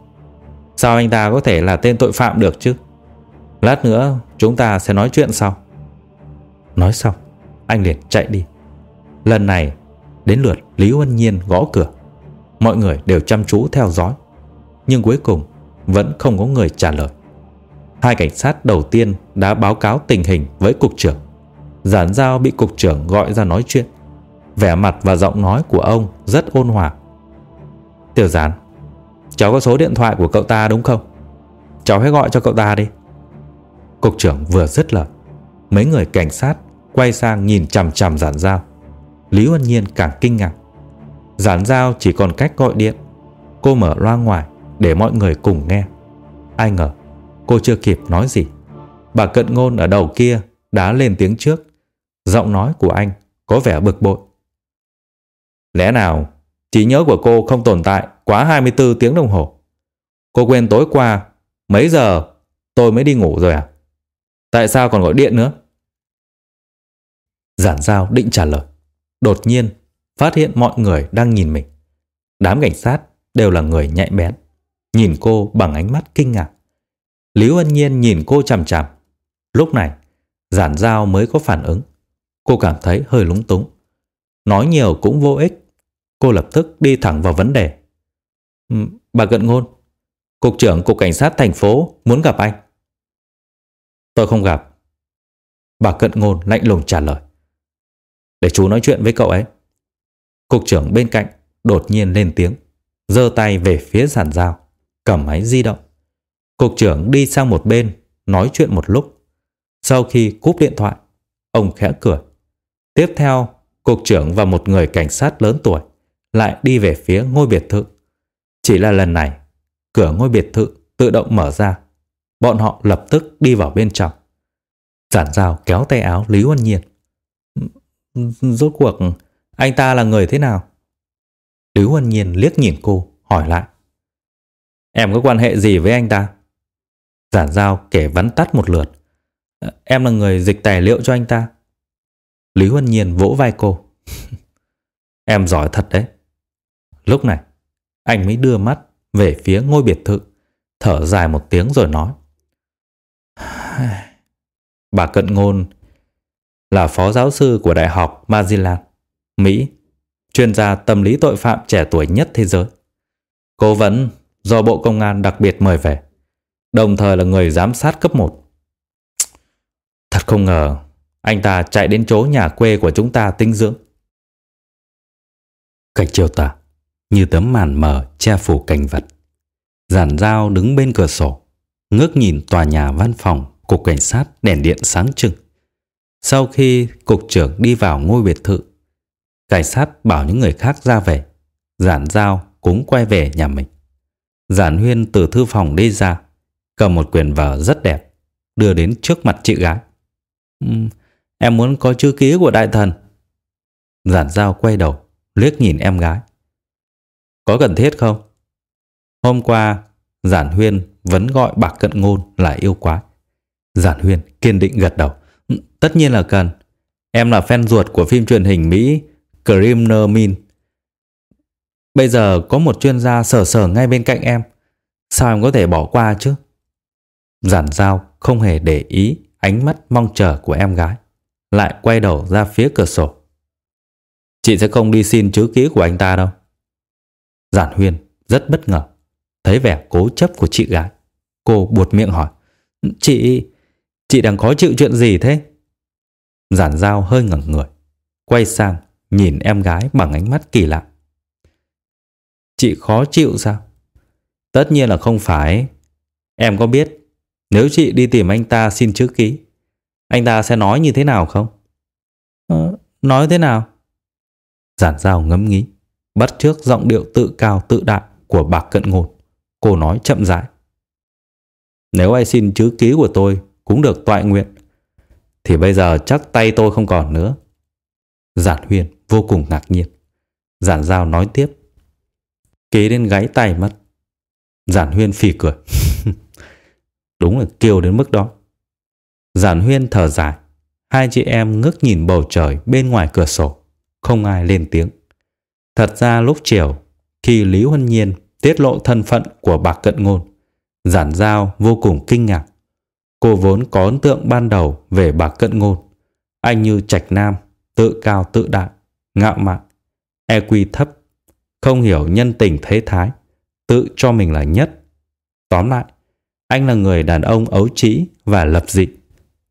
Sao anh ta có thể là tên tội phạm được chứ? Lát nữa chúng ta sẽ nói chuyện sau. Nói xong, anh liền chạy đi. Lần này, đến lượt Lý Huân Nhiên gõ cửa. Mọi người đều chăm chú theo dõi. Nhưng cuối cùng vẫn không có người trả lời. Hai cảnh sát đầu tiên đã báo cáo tình hình với cục trưởng. Giản giao bị cục trưởng gọi ra nói chuyện. Vẻ mặt và giọng nói của ông rất ôn hòa. Tiểu giản, cháu có số điện thoại của cậu ta đúng không? Cháu hãy gọi cho cậu ta đi. Cục trưởng vừa dứt lời. Mấy người cảnh sát quay sang nhìn chằm chằm giản giao. Lý Huân Nhiên càng kinh ngạc. Giản giao chỉ còn cách gọi điện. Cô mở loa ngoài để mọi người cùng nghe. Ai ngờ, cô chưa kịp nói gì. Bà cận ngôn ở đầu kia đã lên tiếng trước. Giọng nói của anh có vẻ bực bội. Lẽ nào trí nhớ của cô không tồn tại quá 24 tiếng đồng hồ? Cô quên tối qua, mấy giờ tôi mới đi ngủ rồi à? Tại sao còn gọi điện nữa? Giản giao định trả lời. Đột nhiên phát hiện mọi người đang nhìn mình. Đám cảnh sát đều là người nhạy bén. Nhìn cô bằng ánh mắt kinh ngạc. Lý Ân Nhiên nhìn cô chằm chằm. Lúc này, giản giao mới có phản ứng. Cô cảm thấy hơi lúng túng. Nói nhiều cũng vô ích. Cô lập tức đi thẳng vào vấn đề. Bà Cận Ngôn, Cục trưởng Cục Cảnh sát thành phố muốn gặp anh. Tôi không gặp. Bà Cận Ngôn lạnh lùng trả lời. Để chú nói chuyện với cậu ấy. Cục trưởng bên cạnh đột nhiên lên tiếng, giơ tay về phía giản dao, cầm máy di động. Cục trưởng đi sang một bên, nói chuyện một lúc. Sau khi cúp điện thoại, ông khẽ cười. Tiếp theo, cục trưởng và một người cảnh sát lớn tuổi lại đi về phía ngôi biệt thự. Chỉ là lần này, cửa ngôi biệt thự tự động mở ra. Bọn họ lập tức đi vào bên trong. Giản dao kéo tay áo Lý Huân Nhiên. Rốt cuộc, anh ta là người thế nào? Lý Huân Nhiên liếc nhìn cô, hỏi lại. Em có quan hệ gì với anh ta? Giản giao kể vắn tắt một lượt. Ờ, em là người dịch tài liệu cho anh ta. Lý Huân Nhiên vỗ vai cô. em giỏi thật đấy. Lúc này, anh mới đưa mắt về phía ngôi biệt thự, thở dài một tiếng rồi nói. Bà Cận Ngôn là phó giáo sư của Đại học Maryland, Mỹ, chuyên gia tâm lý tội phạm trẻ tuổi nhất thế giới. Cố vấn do Bộ Công an đặc biệt mời về, đồng thời là người giám sát cấp 1. Thật không ngờ, anh ta chạy đến chỗ nhà quê của chúng ta tinh dưỡng. Cảnh chiều tà, như tấm màn mờ che phủ cảnh vật. Giản dao đứng bên cửa sổ, ngước nhìn tòa nhà văn phòng cục cảnh sát đèn điện sáng trưng. Sau khi cục trưởng đi vào ngôi biệt thự, cảnh sát bảo những người khác ra về, giản giao cũng quay về nhà mình. Giản huyên từ thư phòng đi ra, cầm một quyển vở rất đẹp, đưa đến trước mặt chị gái. Um, em muốn có chữ ký của đại thần. Giản giao quay đầu, liếc nhìn em gái. Có cần thiết không? Hôm qua, Giản Huyên vẫn gọi bạc cận ngôn là yêu quái. Giản Huyên kiên định gật đầu. Tất nhiên là cần. Em là fan ruột của phim truyền hình Mỹ Criminal Min. Bây giờ có một chuyên gia sở sở ngay bên cạnh em. Sao em có thể bỏ qua chứ? Giản giao không hề để ý ánh mắt mong chờ của em gái. Lại quay đầu ra phía cửa sổ. Chị sẽ không đi xin chữ ký của anh ta đâu. Giản Huyên rất bất ngờ. Thấy vẻ cố chấp của chị gái. Cô buột miệng hỏi. Chị, chị đang khó chịu chuyện gì thế? Giản giao hơi ngẩn người. Quay sang nhìn em gái bằng ánh mắt kỳ lạ. Chị khó chịu sao? Tất nhiên là không phải. Em có biết nếu chị đi tìm anh ta xin chữ ký, anh ta sẽ nói như thế nào không? Ờ, nói thế nào? Giản giao ngẫm nghĩ, bắt trước giọng điệu tự cao tự đại của bạc cận ngôn. Cô nói chậm rãi. Nếu ai xin chữ ký của tôi cũng được toại nguyện, thì bây giờ chắc tay tôi không còn nữa. Giản huyền vô cùng ngạc nhiên. Giản giao nói tiếp. Kế đến gáy tay mất. Giản huyên phì cười. Đúng là kiều đến mức đó. Giản huyên thở dài. Hai chị em ngước nhìn bầu trời bên ngoài cửa sổ. Không ai lên tiếng. Thật ra lúc chiều, khi Lý Huân Nhiên tiết lộ thân phận của bạc cận ngôn, giản giao vô cùng kinh ngạc. Cô vốn có ấn tượng ban đầu về bạc cận ngôn. Anh như trạch nam, tự cao tự đại, ngạo mạn, EQ thấp, không hiểu nhân tình thế thái, tự cho mình là nhất. Tóm lại, anh là người đàn ông ấu trĩ và lập dị.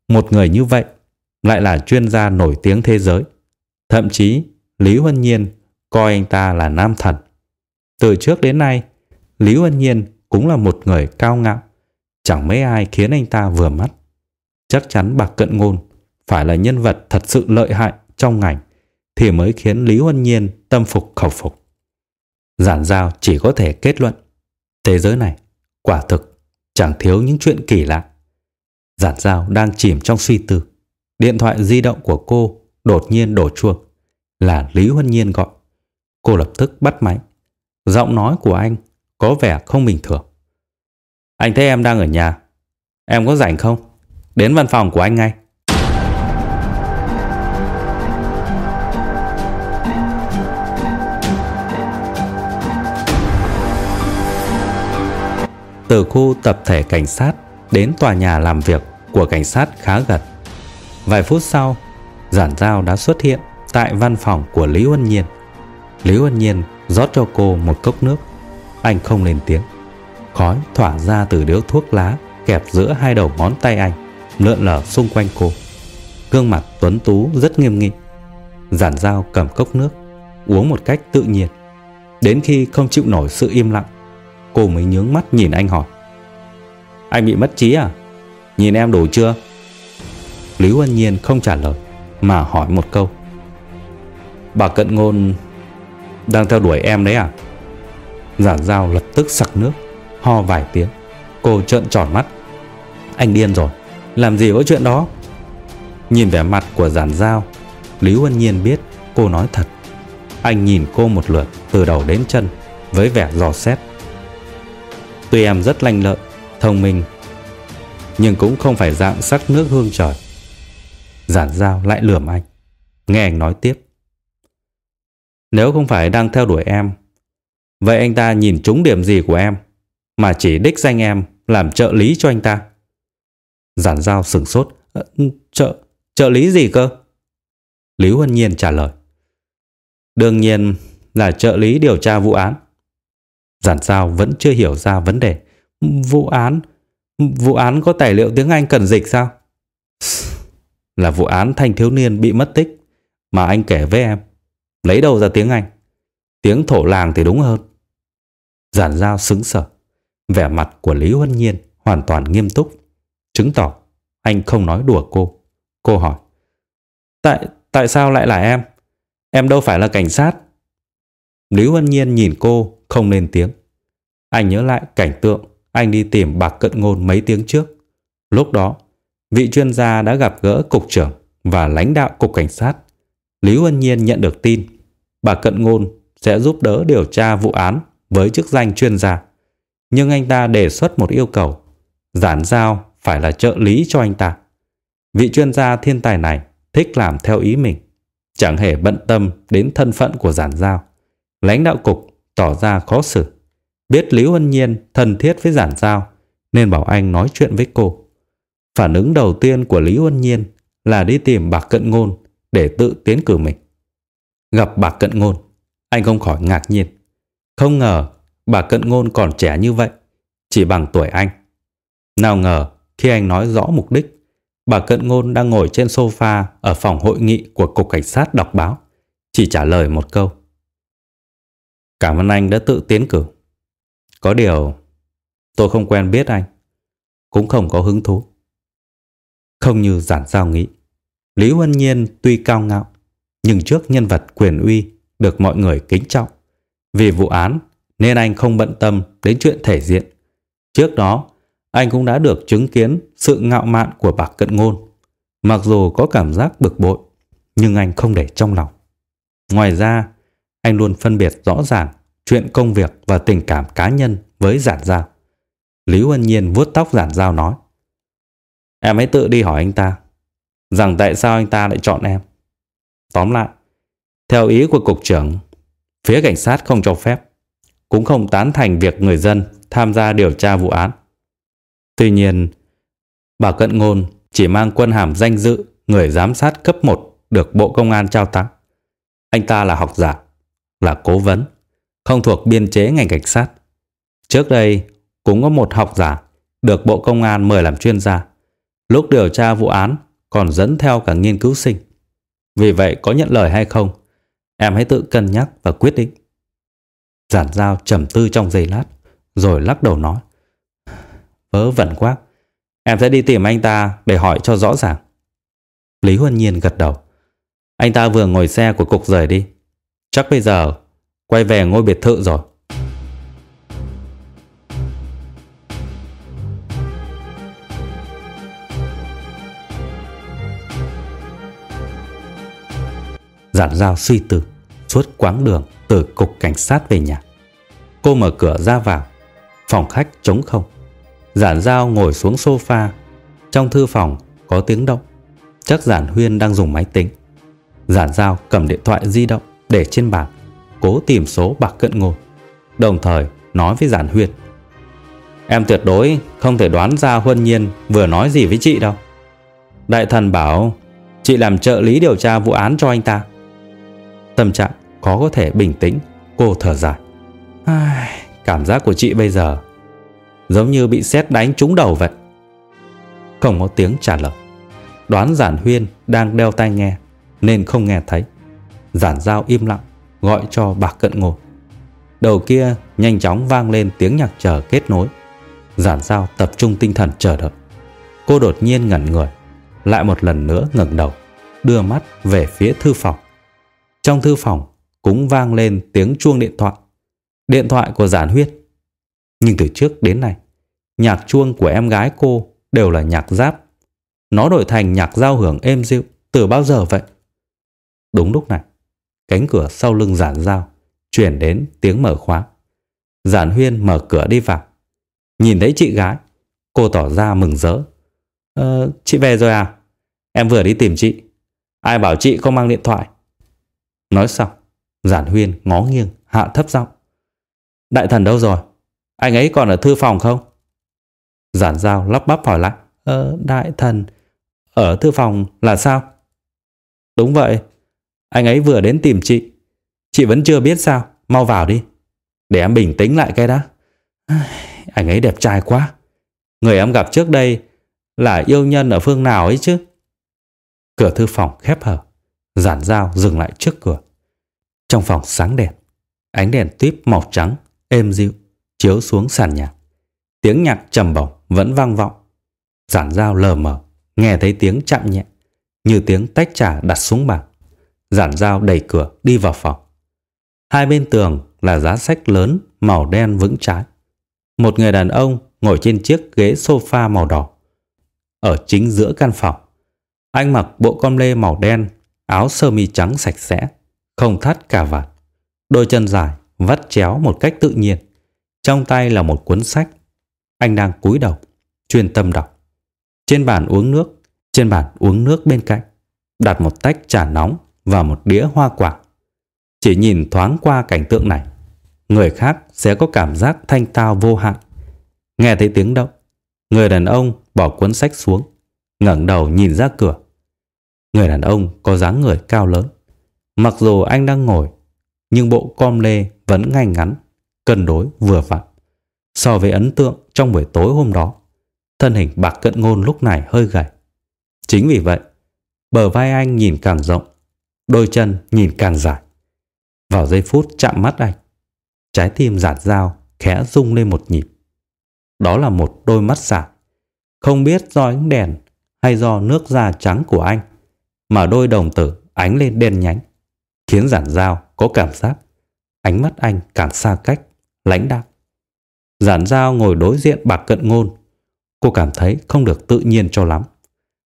Một người như vậy lại là chuyên gia nổi tiếng thế giới. Thậm chí, Lý Huân Nhiên coi anh ta là nam thần. Từ trước đến nay, Lý Huân Nhiên cũng là một người cao ngạo. Chẳng mấy ai khiến anh ta vừa mắt. Chắc chắn bạc cận ngôn phải là nhân vật thật sự lợi hại trong ngành thì mới khiến Lý Huân Nhiên tâm phục khẩu phục. Giản giao chỉ có thể kết luận, thế giới này quả thực chẳng thiếu những chuyện kỳ lạ. Giản giao đang chìm trong suy tư. Điện thoại di động của cô đột nhiên đổ chuông, là Lý Huân Nhiên gọi. Cô lập tức bắt máy. Giọng nói của anh có vẻ không bình thường. Anh thấy em đang ở nhà. Em có rảnh không? Đến văn phòng của anh ngay. Từ khu tập thể cảnh sát đến tòa nhà làm việc của cảnh sát khá gần. Vài phút sau, Giản Giao đã xuất hiện tại văn phòng của Lý Huân Nhiên. Lý Huân Nhiên rót cho cô một cốc nước. Anh không lên tiếng. Khói tỏa ra từ điếu thuốc lá kẹp giữa hai đầu ngón tay anh, lượn lờ xung quanh cô. Gương mặt tuấn tú rất nghiêm nghị. Giản dao cầm cốc nước, uống một cách tự nhiên. Đến khi không chịu nổi sự im lặng, cô mới nhướng mắt nhìn anh hỏi. Anh bị mất trí à? Nhìn em đủ chưa? Lý Huân Nhiên không trả lời, mà hỏi một câu. Bà Cận Ngôn đang theo đuổi em đấy à? Giản dao lập tức sặc nước, ho vài tiếng. Cô trợn tròn mắt. Anh điên rồi, làm gì có chuyện đó? Nhìn vẻ mặt của giản dao, Lý Huân Nhiên biết cô nói thật. Anh nhìn cô một lượt từ đầu đến chân với vẻ dò xét. Tuy em rất lanh lợi, thông minh, Nhưng cũng không phải dạng sắc nước hương trời. Giản giao lại lườm anh Nghe anh nói tiếp. Nếu không phải đang theo đuổi em Vậy anh ta nhìn trúng điểm gì của em Mà chỉ đích danh em Làm trợ lý cho anh ta? Giản giao sừng sốt Trợ, trợ lý gì cơ? Lý Huân Nhiên trả lời Đương nhiên là trợ lý điều tra vụ án. Giản dao vẫn chưa hiểu ra vấn đề. Vụ án Vụ án có tài liệu tiếng Anh cần dịch sao? Là vụ án thanh thiếu niên bị mất tích Mà anh kể với em. Lấy đâu ra tiếng Anh? Tiếng thổ làng thì đúng hơn. Giản giao sững sờ. Vẻ mặt của Lý Huân Nhiên hoàn toàn nghiêm túc. Chứng tỏ anh không nói đùa cô. Cô hỏi, Tại tại sao lại là em? Em đâu phải là cảnh sát? Lý Huân Nhiên nhìn cô không lên tiếng Anh nhớ lại cảnh tượng Anh đi tìm bạc cận ngôn mấy tiếng trước Lúc đó Vị chuyên gia đã gặp gỡ cục trưởng Và lãnh đạo cục cảnh sát Lý Huân Nhiên nhận được tin Bà Cận Ngôn sẽ giúp đỡ điều tra vụ án với chức danh chuyên gia. Nhưng anh ta đề xuất một yêu cầu, giản giao phải là trợ lý cho anh ta. Vị chuyên gia thiên tài này thích làm theo ý mình, chẳng hề bận tâm đến thân phận của giản giao. Lãnh đạo cục tỏ ra khó xử, biết Lý Huân Nhiên thân thiết với giản giao nên bảo anh nói chuyện với cô. Phản ứng đầu tiên của Lý Huân Nhiên là đi tìm bạc cận ngôn để tự tiến cử mình. Gặp bạc cận ngôn, anh không khỏi ngạc nhiên. Không ngờ bà cận ngôn còn trẻ như vậy, chỉ bằng tuổi anh. Nào ngờ khi anh nói rõ mục đích, bà cận ngôn đang ngồi trên sofa ở phòng hội nghị của Cục Cảnh sát đọc báo, chỉ trả lời một câu. Cảm ơn anh đã tự tiến cử. Có điều, tôi không quen biết anh, cũng không có hứng thú. Không như giản giao nghĩ, Lý Huân Nhiên tuy cao ngạo, nhưng trước nhân vật quyền uy được mọi người kính trọng. Vì vụ án nên anh không bận tâm đến chuyện thể diện. Trước đó, anh cũng đã được chứng kiến sự ngạo mạn của bạc cận ngôn. Mặc dù có cảm giác bực bội, nhưng anh không để trong lòng. Ngoài ra, anh luôn phân biệt rõ ràng chuyện công việc và tình cảm cá nhân với giản giao. Lý Huân Nhiên vuốt tóc giản giao nói. Em hãy tự đi hỏi anh ta, rằng tại sao anh ta lại chọn em. Tóm lại, theo ý của cục trưởng, phía cảnh sát không cho phép, cũng không tán thành việc người dân tham gia điều tra vụ án. Tuy nhiên, bà Cận Ngôn chỉ mang quân hàm danh dự người giám sát cấp 1 được Bộ Công an trao tặng. Anh ta là học giả, là cố vấn, không thuộc biên chế ngành cảnh sát. Trước đây, cũng có một học giả được Bộ Công an mời làm chuyên gia. Lúc điều tra vụ án còn dẫn theo cả nghiên cứu sinh. Vì vậy có nhận lời hay không, em hãy tự cân nhắc và quyết định. Giản giao trầm tư trong giây lát, rồi lắc đầu nói. Vớ vẩn quá, em sẽ đi tìm anh ta để hỏi cho rõ ràng. Lý Huân Nhiên gật đầu. Anh ta vừa ngồi xe của cục rời đi. Chắc bây giờ quay về ngôi biệt thự rồi. Giản giao suy tư, Suốt quãng đường từ cục cảnh sát về nhà. Cô mở cửa ra vào, Phòng khách trống không. Giản giao ngồi xuống sofa, Trong thư phòng có tiếng động. Chắc giản huyên đang dùng máy tính. Giản giao cầm điện thoại di động. Để trên bàn Cố tìm số bạc cận ngôn Đồng thời nói với giản huyên. Em tuyệt đối không thể đoán ra Huân Nhiên vừa nói gì với chị đâu. Đại thần bảo Chị làm trợ lý điều tra vụ án cho anh ta. Tâm trạng khó có thể bình tĩnh Cô thở dài. Ai, Cảm giác của chị bây giờ Giống như bị sét đánh trúng đầu vậy. Không có tiếng trả lời. Đoán giản huyên đang đeo tai nghe Nên không nghe thấy. Giản giao im lặng Gọi cho bạc cận ngồi Đầu kia nhanh chóng vang lên tiếng nhạc chờ kết nối Giản giao tập trung tinh thần chờ đợi Cô đột nhiên ngẩn người Lại một lần nữa ngẩng đầu Đưa mắt về phía thư phòng trong thư phòng cũng vang lên tiếng chuông điện thoại. Điện thoại của giản huyết. Nhưng từ trước đến nay, nhạc chuông của em gái cô đều là nhạc giáp. Nó đổi thành nhạc giao hưởng êm dịu từ bao giờ vậy? Đúng lúc này, cánh cửa sau lưng giản giao chuyển đến tiếng mở khóa. Giản huyên mở cửa đi vào. Nhìn thấy chị gái, cô tỏ ra mừng rỡ. Ờ, chị về rồi à? Em vừa đi tìm chị. Ai bảo chị không mang điện thoại? Nói xong, Giản Huyên ngó nghiêng, hạ thấp giọng. Đại thần đâu rồi? Anh ấy còn ở thư phòng không? Giản Giao lắp bắp hỏi lại. Ờ, đại thần, ở thư phòng là sao? Đúng vậy, anh ấy vừa đến tìm chị. Chị vẫn chưa biết sao, mau vào đi. Để em bình tĩnh lại cái đã. Anh ấy đẹp trai quá. Người em gặp trước đây là yêu nhân ở phương nào ấy chứ? Cửa thư phòng khép hở, giản dao dừng lại trước cửa. Trong phòng sáng đèn, ánh đèn tuyếp màu trắng, êm dịu, chiếu xuống sàn nhà. Tiếng nhạc trầm bổng vẫn vang vọng. Giản dao lờ mờ, nghe thấy tiếng chạm nhẹ, như tiếng tách trà đặt xuống bàn. Giản dao đẩy cửa đi vào phòng. Hai bên tường là giá sách lớn màu đen vững trái. Một người đàn ông ngồi trên chiếc ghế sofa màu đỏ. Ở chính giữa căn phòng, anh mặc bộ com lê màu đen, áo sơ mi trắng sạch sẽ, không thắt cà vạt. Đôi chân dài, vắt chéo một cách tự nhiên. Trong tay là một cuốn sách. Anh đang cúi đầu, chuyên tâm đọc. Trên bàn uống nước, trên bàn uống nước bên cạnh, đặt một tách trà nóng và một đĩa hoa quả. Chỉ nhìn thoáng qua cảnh tượng này, người khác sẽ có cảm giác thanh tao vô hạn. Nghe thấy tiếng động, người đàn ông bỏ cuốn sách xuống, ngẩng đầu nhìn ra cửa. Người đàn ông có dáng người cao lớn. Mặc dù anh đang ngồi, nhưng bộ com lê vẫn ngay ngắn, cân đối vừa vặn. So với ấn tượng trong buổi tối hôm đó, thân hình bạc cận ngôn lúc này hơi gầy. Chính vì vậy, bờ vai anh nhìn càng rộng, đôi chân nhìn càng dài. Vào giây phút chạm mắt anh, trái tim giạt dao khẽ rung lên một nhịp. Đó là một đôi mắt sạc, không biết do ánh đèn hay do nước da trắng của anh, mà đôi đồng tử ánh lên đen nhánh, khiến giản dao có cảm giác ánh mắt anh càng xa cách, lãnh đạm. Giản dao ngồi đối diện bạc cận ngôn, cô cảm thấy không được tự nhiên cho lắm.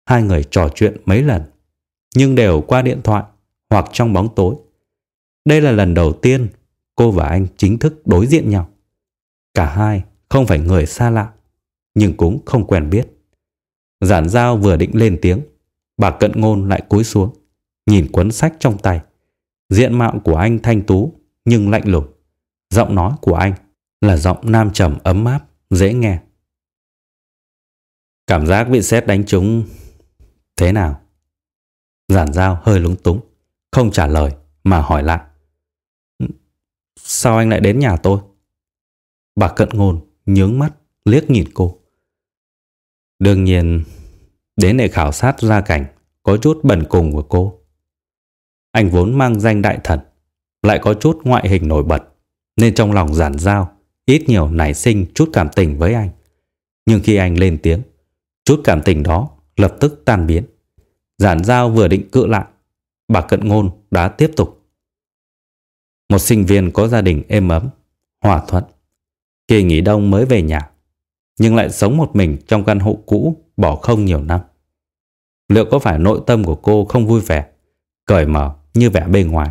Hai người trò chuyện mấy lần, nhưng đều qua điện thoại hoặc trong bóng tối. Đây là lần đầu tiên cô và anh chính thức đối diện nhau. Cả hai không phải người xa lạ, nhưng cũng không quen biết. Giản giao vừa định lên tiếng, bà cận ngôn lại cúi xuống, nhìn cuốn sách trong tay. Diện mạo của anh thanh tú nhưng lạnh lùng. Giọng nói của anh là giọng nam trầm ấm áp, dễ nghe. Cảm giác bị xét đánh trúng thế nào? Giản giao hơi lúng túng, không trả lời mà hỏi lại. Sao anh lại đến nhà tôi? Bà cận ngôn nhướng mắt liếc nhìn cô. Đương nhiên, đến để khảo sát gia cảnh có chút bẩn cùng của cô. Anh vốn mang danh đại thần, lại có chút ngoại hình nổi bật, nên trong lòng giản giao, ít nhiều nảy sinh chút cảm tình với anh. Nhưng khi anh lên tiếng, chút cảm tình đó lập tức tan biến. Giản giao vừa định cự lại, bà cận ngôn đã tiếp tục. Một sinh viên có gia đình êm ấm, hòa thuận. Kỳ nghỉ đông mới về nhà, nhưng lại sống một mình trong căn hộ cũ bỏ không nhiều năm. Liệu có phải nội tâm của cô không vui vẻ, cởi mở như vẻ bên ngoài?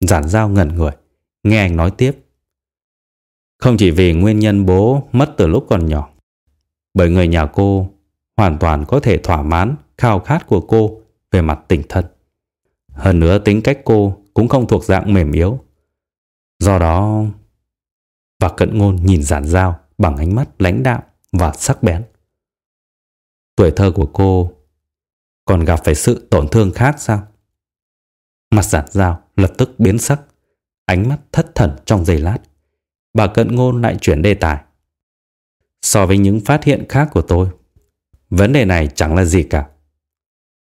Giản giao ngẩn người, nghe anh nói tiếp. Không chỉ vì nguyên nhân bố mất từ lúc còn nhỏ, bởi người nhà cô hoàn toàn có thể thỏa mãn khao khát của cô về mặt tình thân. Hơn nữa tính cách cô cũng không thuộc dạng mềm yếu. Do đó, và cận ngôn nhìn giản dao bằng ánh mắt lãnh đạm và sắc bén. Tuổi thơ của cô còn gặp phải sự tổn thương khác sao? Mặt giản dao lập tức biến sắc, ánh mắt thất thần trong giây lát. Bà cận ngôn lại chuyển đề tài. So với những phát hiện khác của tôi, vấn đề này chẳng là gì cả.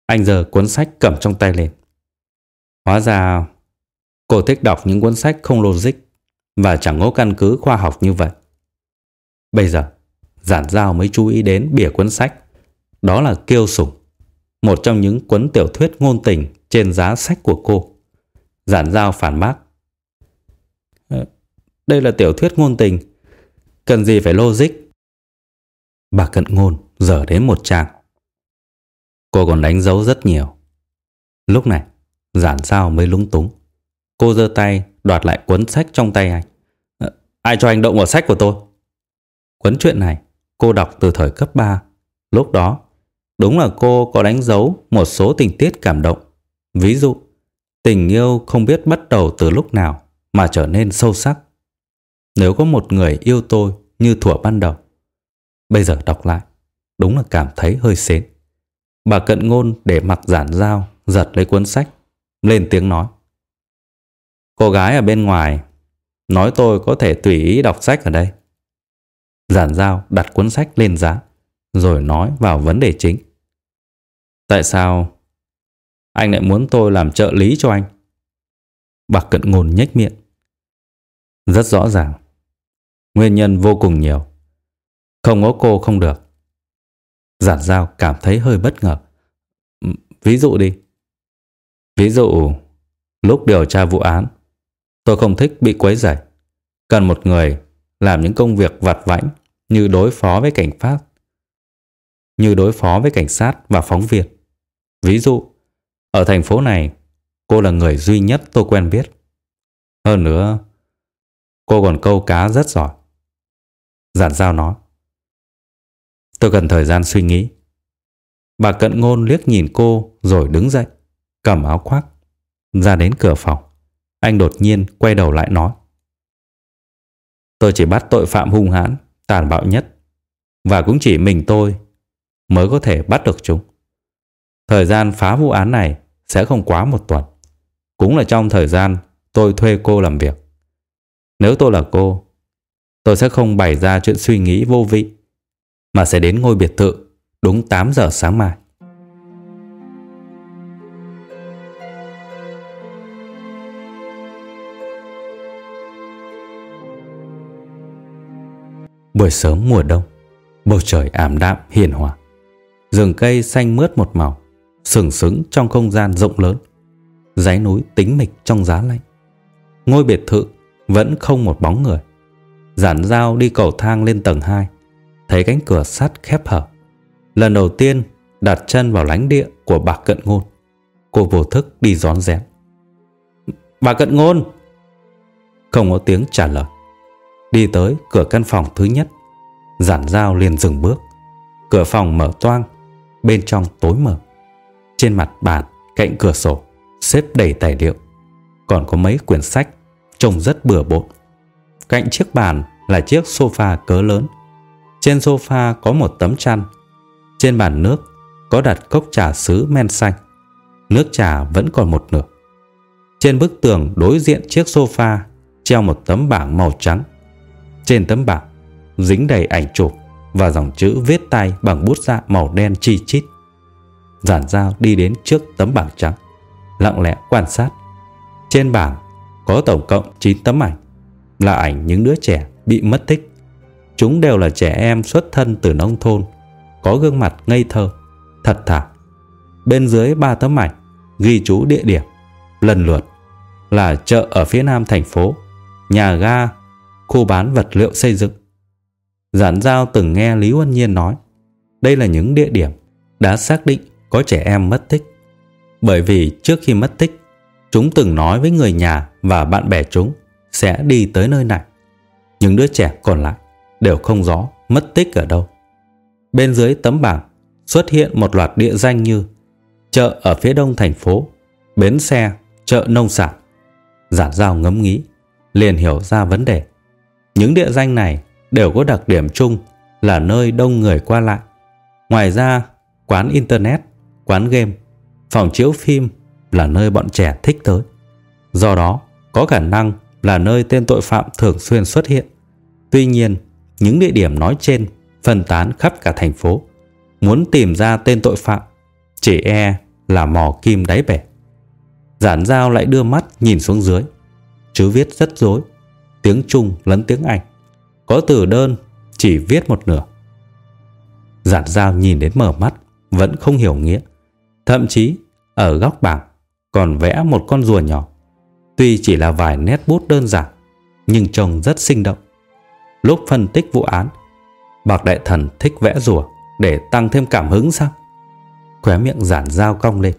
Anh giờ cuốn sách cầm trong tay lên. Hóa ra cô thích đọc những cuốn sách không logic và chẳng có căn cứ khoa học như vậy. Bây giờ, giản giao mới chú ý đến bìa cuốn sách. Đó là Kiêu Sủng, một trong những cuốn tiểu thuyết ngôn tình trên giá sách của cô. Giản giao phản bác. Ờ, đây là tiểu thuyết ngôn tình, cần gì phải logic? Bà cận ngôn dở đến một trang. Cô còn đánh dấu rất nhiều. Lúc này, giản sao mới lúng túng. Cô giơ tay đoạt lại cuốn sách trong tay anh. Ờ, ai cho anh động vào sách của tôi? Cuốn chuyện này cô đọc từ thời cấp 3. Lúc đó Đúng là cô có đánh dấu một số tình tiết cảm động. Ví dụ, tình yêu không biết bắt đầu từ lúc nào mà trở nên sâu sắc. Nếu có một người yêu tôi như thuở ban đầu, bây giờ đọc lại, đúng là cảm thấy hơi xến. Bà cận ngôn để mặc giản dao, giật lấy cuốn sách, lên tiếng nói. Cô gái ở bên ngoài nói tôi có thể tùy ý đọc sách ở đây. Giản Giao đặt cuốn sách lên giá, rồi nói vào vấn đề chính. Tại sao anh lại muốn tôi làm trợ lý cho anh? Bạc cận ngôn nhếch miệng. Rất rõ ràng. Nguyên nhân vô cùng nhiều. Không có cô không được. Giản giao cảm thấy hơi bất ngờ. Ví dụ đi. Ví dụ, lúc điều tra vụ án, tôi không thích bị quấy rầy. Cần một người làm những công việc vặt vãnh như đối phó với cảnh sát, như đối phó với cảnh sát và phóng viên. Ví dụ, ở thành phố này, cô là người duy nhất tôi quen biết. Hơn nữa, cô còn câu cá rất giỏi. Giản giao nói. Tôi cần thời gian suy nghĩ. Bà cận ngôn liếc nhìn cô rồi đứng dậy, cầm áo khoác, ra đến cửa phòng. Anh đột nhiên quay đầu lại nói. Tôi chỉ bắt tội phạm hung hãn, tàn bạo nhất. Và cũng chỉ mình tôi mới có thể bắt được chúng. Thời gian phá vụ án này sẽ không quá một tuần. Cũng là trong thời gian tôi thuê cô làm việc. Nếu tôi là cô, tôi sẽ không bày ra chuyện suy nghĩ vô vị, mà sẽ đến ngôi biệt thự đúng 8 giờ sáng mai. Buổi sớm mùa đông, bầu trời ảm đạm hiền hòa. Rừng cây xanh mướt một màu, sừng sững trong không gian rộng lớn. Dãy núi tính mịch trong giá lạnh. Ngôi biệt thự vẫn không một bóng người. Giản dao đi cầu thang lên tầng 2, thấy cánh cửa sắt khép hở. Lần đầu tiên đặt chân vào lánh địa của bà Cận Ngôn. Cô vô thức đi rón rén. Bà Cận Ngôn! Không có tiếng trả lời. Đi tới cửa căn phòng thứ nhất, giản dao liền dừng bước. Cửa phòng mở toang, bên trong tối mờ. Trên mặt bàn, cạnh cửa sổ, xếp đầy tài liệu. Còn có mấy quyển sách, trông rất bừa bộn. Cạnh chiếc bàn là chiếc sofa cỡ lớn. Trên sofa có một tấm chăn. Trên bàn nước có đặt cốc trà sứ men xanh. Nước trà vẫn còn một nửa. Trên bức tường đối diện chiếc sofa treo một tấm bảng màu trắng. Trên tấm bảng dính đầy ảnh chụp và dòng chữ viết tay bằng bút dạ màu đen chi chít. Giản dao đi đến trước tấm bảng trắng, lặng lẽ quan sát. Trên bảng có tổng cộng 9 tấm ảnh, là ảnh những đứa trẻ bị mất tích. Chúng đều là trẻ em xuất thân từ nông thôn, có gương mặt ngây thơ, thật thà. Bên dưới ba tấm ảnh ghi chú địa điểm, lần lượt là chợ ở phía nam thành phố, nhà ga, khu bán vật liệu xây dựng. Giản Giao từng nghe Lý Huân Nhiên nói đây là những địa điểm đã xác định có trẻ em mất tích. Bởi vì trước khi mất tích, chúng từng nói với người nhà và bạn bè chúng sẽ đi tới nơi này. Những đứa trẻ còn lại đều không rõ mất tích ở đâu. Bên dưới tấm bảng xuất hiện một loạt địa danh như chợ ở phía đông thành phố, bến xe, chợ nông sản. Giản giao ngẫm nghĩ, liền hiểu ra vấn đề. Những địa danh này đều có đặc điểm chung là nơi đông người qua lại. Ngoài ra, quán internet, quán game, phòng chiếu phim là nơi bọn trẻ thích tới. Do đó, có khả năng là nơi tên tội phạm thường xuyên xuất hiện. Tuy nhiên, những địa điểm nói trên phân tán khắp cả thành phố. Muốn tìm ra tên tội phạm, chỉ e là mò kim đáy bể. Giản giao lại đưa mắt nhìn xuống dưới. Chứ viết rất dối, tiếng Trung lẫn tiếng Anh. Có từ đơn chỉ viết một nửa. Giản giao nhìn đến mở mắt, vẫn không hiểu nghĩa. Thậm chí, ở góc bảng còn vẽ một con rùa nhỏ. Tuy chỉ là vài nét bút đơn giản, nhưng trông rất sinh động. Lúc phân tích vụ án, Bạc Đại Thần thích vẽ rùa để tăng thêm cảm hứng sao? Khóe miệng giản dao cong lên.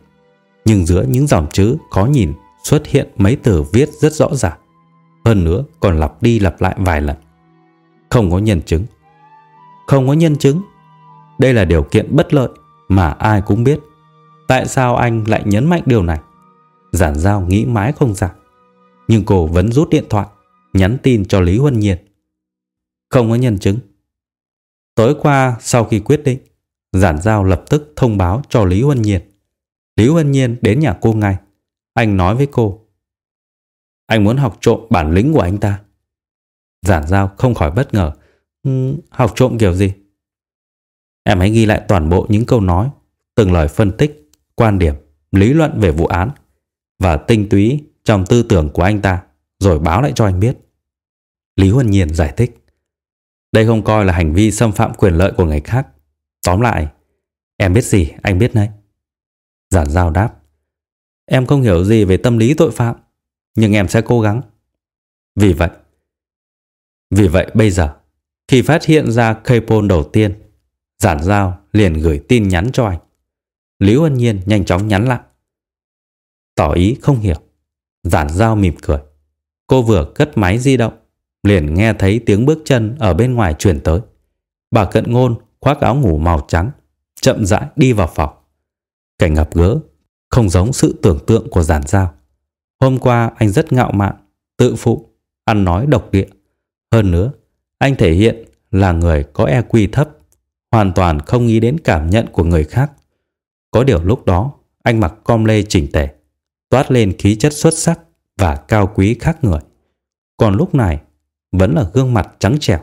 Nhưng giữa những dòng chữ khó nhìn xuất hiện mấy từ viết rất rõ ràng. Hơn nữa còn lặp đi lặp lại vài lần. Không có nhân chứng. Không có nhân chứng. Đây là điều kiện bất lợi mà ai cũng biết. Tại sao anh lại nhấn mạnh điều này? Giản giao nghĩ mãi không ra. Nhưng cô vẫn rút điện thoại, nhắn tin cho Lý Huân Nhiên. Không có nhân chứng. Tối qua sau khi quyết định, Giản giao lập tức thông báo cho Lý Huân Nhiên. Lý Huân Nhiên đến nhà cô ngay. Anh nói với cô. Anh muốn học trộm bản lĩnh của anh ta. Giản giao không khỏi bất ngờ. Ừ, học trộm kiểu gì? Em hãy ghi lại toàn bộ những câu nói, từng lời phân tích, quan điểm, lý luận về vụ án và tinh túy trong tư tưởng của anh ta rồi báo lại cho anh biết. Lý Huân Nhiên giải thích. Đây không coi là hành vi xâm phạm quyền lợi của người khác. Tóm lại, em biết gì anh biết đấy. Giản giao đáp. Em không hiểu gì về tâm lý tội phạm, nhưng em sẽ cố gắng. Vì vậy, vì vậy bây giờ, khi phát hiện ra K-Pol đầu tiên, Giản Giao liền gửi tin nhắn cho anh. Lý Huân Nhiên nhanh chóng nhắn lại. Tỏ ý không hiểu. Giản Giao mỉm cười. Cô vừa cất máy di động, liền nghe thấy tiếng bước chân ở bên ngoài truyền tới. Bà cận ngôn khoác áo ngủ màu trắng, chậm rãi đi vào phòng. Cảnh gặp gỡ không giống sự tưởng tượng của giản giao. Hôm qua anh rất ngạo mạn, tự phụ, ăn nói độc địa. Hơn nữa, anh thể hiện là người có EQ thấp, hoàn toàn không nghĩ đến cảm nhận của người khác. Có điều lúc đó, anh mặc com lê chỉnh tề, toát lên khí chất xuất sắc và cao quý khác người. Còn lúc này, vẫn là gương mặt trắng trẻo,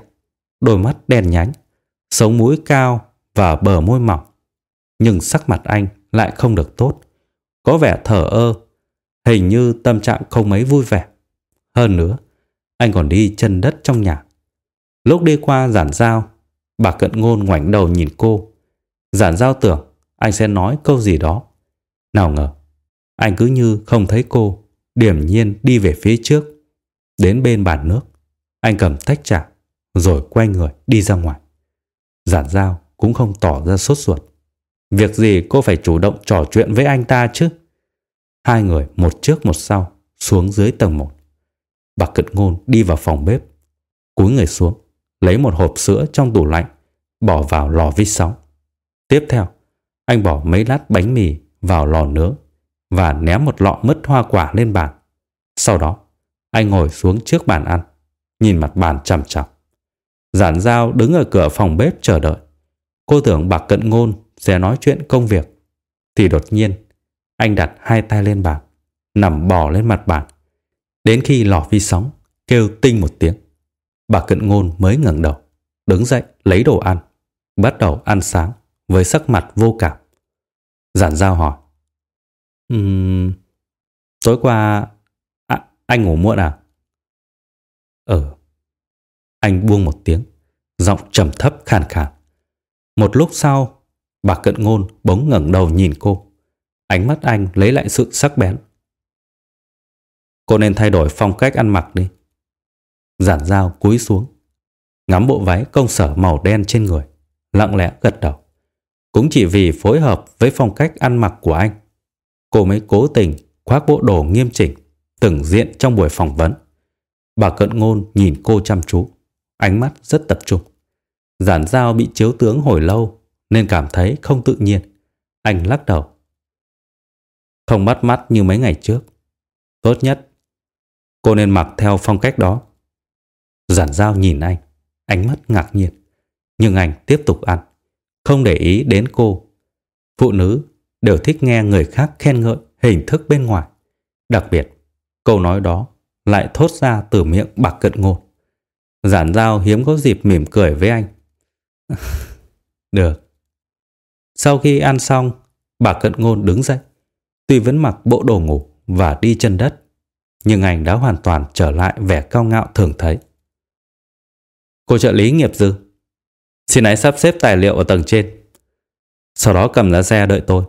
đôi mắt đen nhánh, sống mũi cao và bờ môi mỏng. Nhưng sắc mặt anh lại không được tốt, có vẻ thở ơ, hình như tâm trạng không mấy vui vẻ. Hơn nữa, anh còn đi chân đất trong nhà. Lúc đi qua giản giao, bà cận ngôn ngoảnh đầu nhìn cô. Giản giao tưởng anh sẽ nói câu gì đó. Nào ngờ, anh cứ như không thấy cô, điểm nhiên đi về phía trước. Đến bên bàn nước, anh cầm tách trà, rồi quay người đi ra ngoài. Giản giao cũng không tỏ ra sốt ruột. Việc gì cô phải chủ động trò chuyện với anh ta chứ? Hai người một trước một sau xuống dưới tầng một. Bà cận ngôn đi vào phòng bếp, cúi người xuống, lấy một hộp sữa trong tủ lạnh, bỏ vào lò vi sóng. Tiếp theo, anh bỏ mấy lát bánh mì vào lò nướng và ném một lọ mứt hoa quả lên bàn. Sau đó, anh ngồi xuống trước bàn ăn, nhìn mặt bàn chằm chằm. Giản Giao đứng ở cửa phòng bếp chờ đợi. Cô tưởng bà cận ngôn sẽ nói chuyện công việc. Thì đột nhiên, anh đặt hai tay lên bàn, nằm bò lên mặt bàn. Đến khi lò vi sóng kêu tinh một tiếng, bà cận ngôn mới ngẩng đầu, đứng dậy lấy đồ ăn, bắt đầu ăn sáng với sắc mặt vô cảm. Giản Giao hỏi. Um, tối qua à, anh ngủ muộn à? Ừ, anh buông một tiếng, giọng trầm thấp khàn khàn. Một lúc sau, bà cận ngôn bỗng ngẩng đầu nhìn cô. Ánh mắt anh lấy lại sự sắc bén. Cô nên thay đổi phong cách ăn mặc đi. Giản dao cúi xuống, ngắm bộ váy công sở màu đen trên người, lặng lẽ gật đầu. Cũng chỉ vì phối hợp với phong cách ăn mặc của anh, cô mới cố tình khoác bộ đồ nghiêm chỉnh, từng diện trong buổi phỏng vấn. Bà cận ngôn nhìn cô chăm chú ánh mắt rất tập trung. Giản dao bị chiếu tướng hồi lâu nên cảm thấy không tự nhiên. Anh lắc đầu. Không bắt mắt như mấy ngày trước. Tốt nhất, cô nên mặc theo phong cách đó. Giản giao nhìn anh, ánh mắt ngạc nhiên. Nhưng anh tiếp tục ăn, không để ý đến cô. Phụ nữ đều thích nghe người khác khen ngợi hình thức bên ngoài. Đặc biệt, câu nói đó lại thốt ra từ miệng bạc cận ngôn. Giản giao hiếm có dịp mỉm cười với anh. Được. Sau khi ăn xong, bà cận ngôn đứng dậy. Tuy vẫn mặc bộ đồ ngủ và đi chân đất, nhưng anh đã hoàn toàn trở lại vẻ cao ngạo thường thấy. Cô trợ lý nghiệp dư, xin hãy sắp xếp tài liệu ở tầng trên. Sau đó cầm ra xe đợi tôi.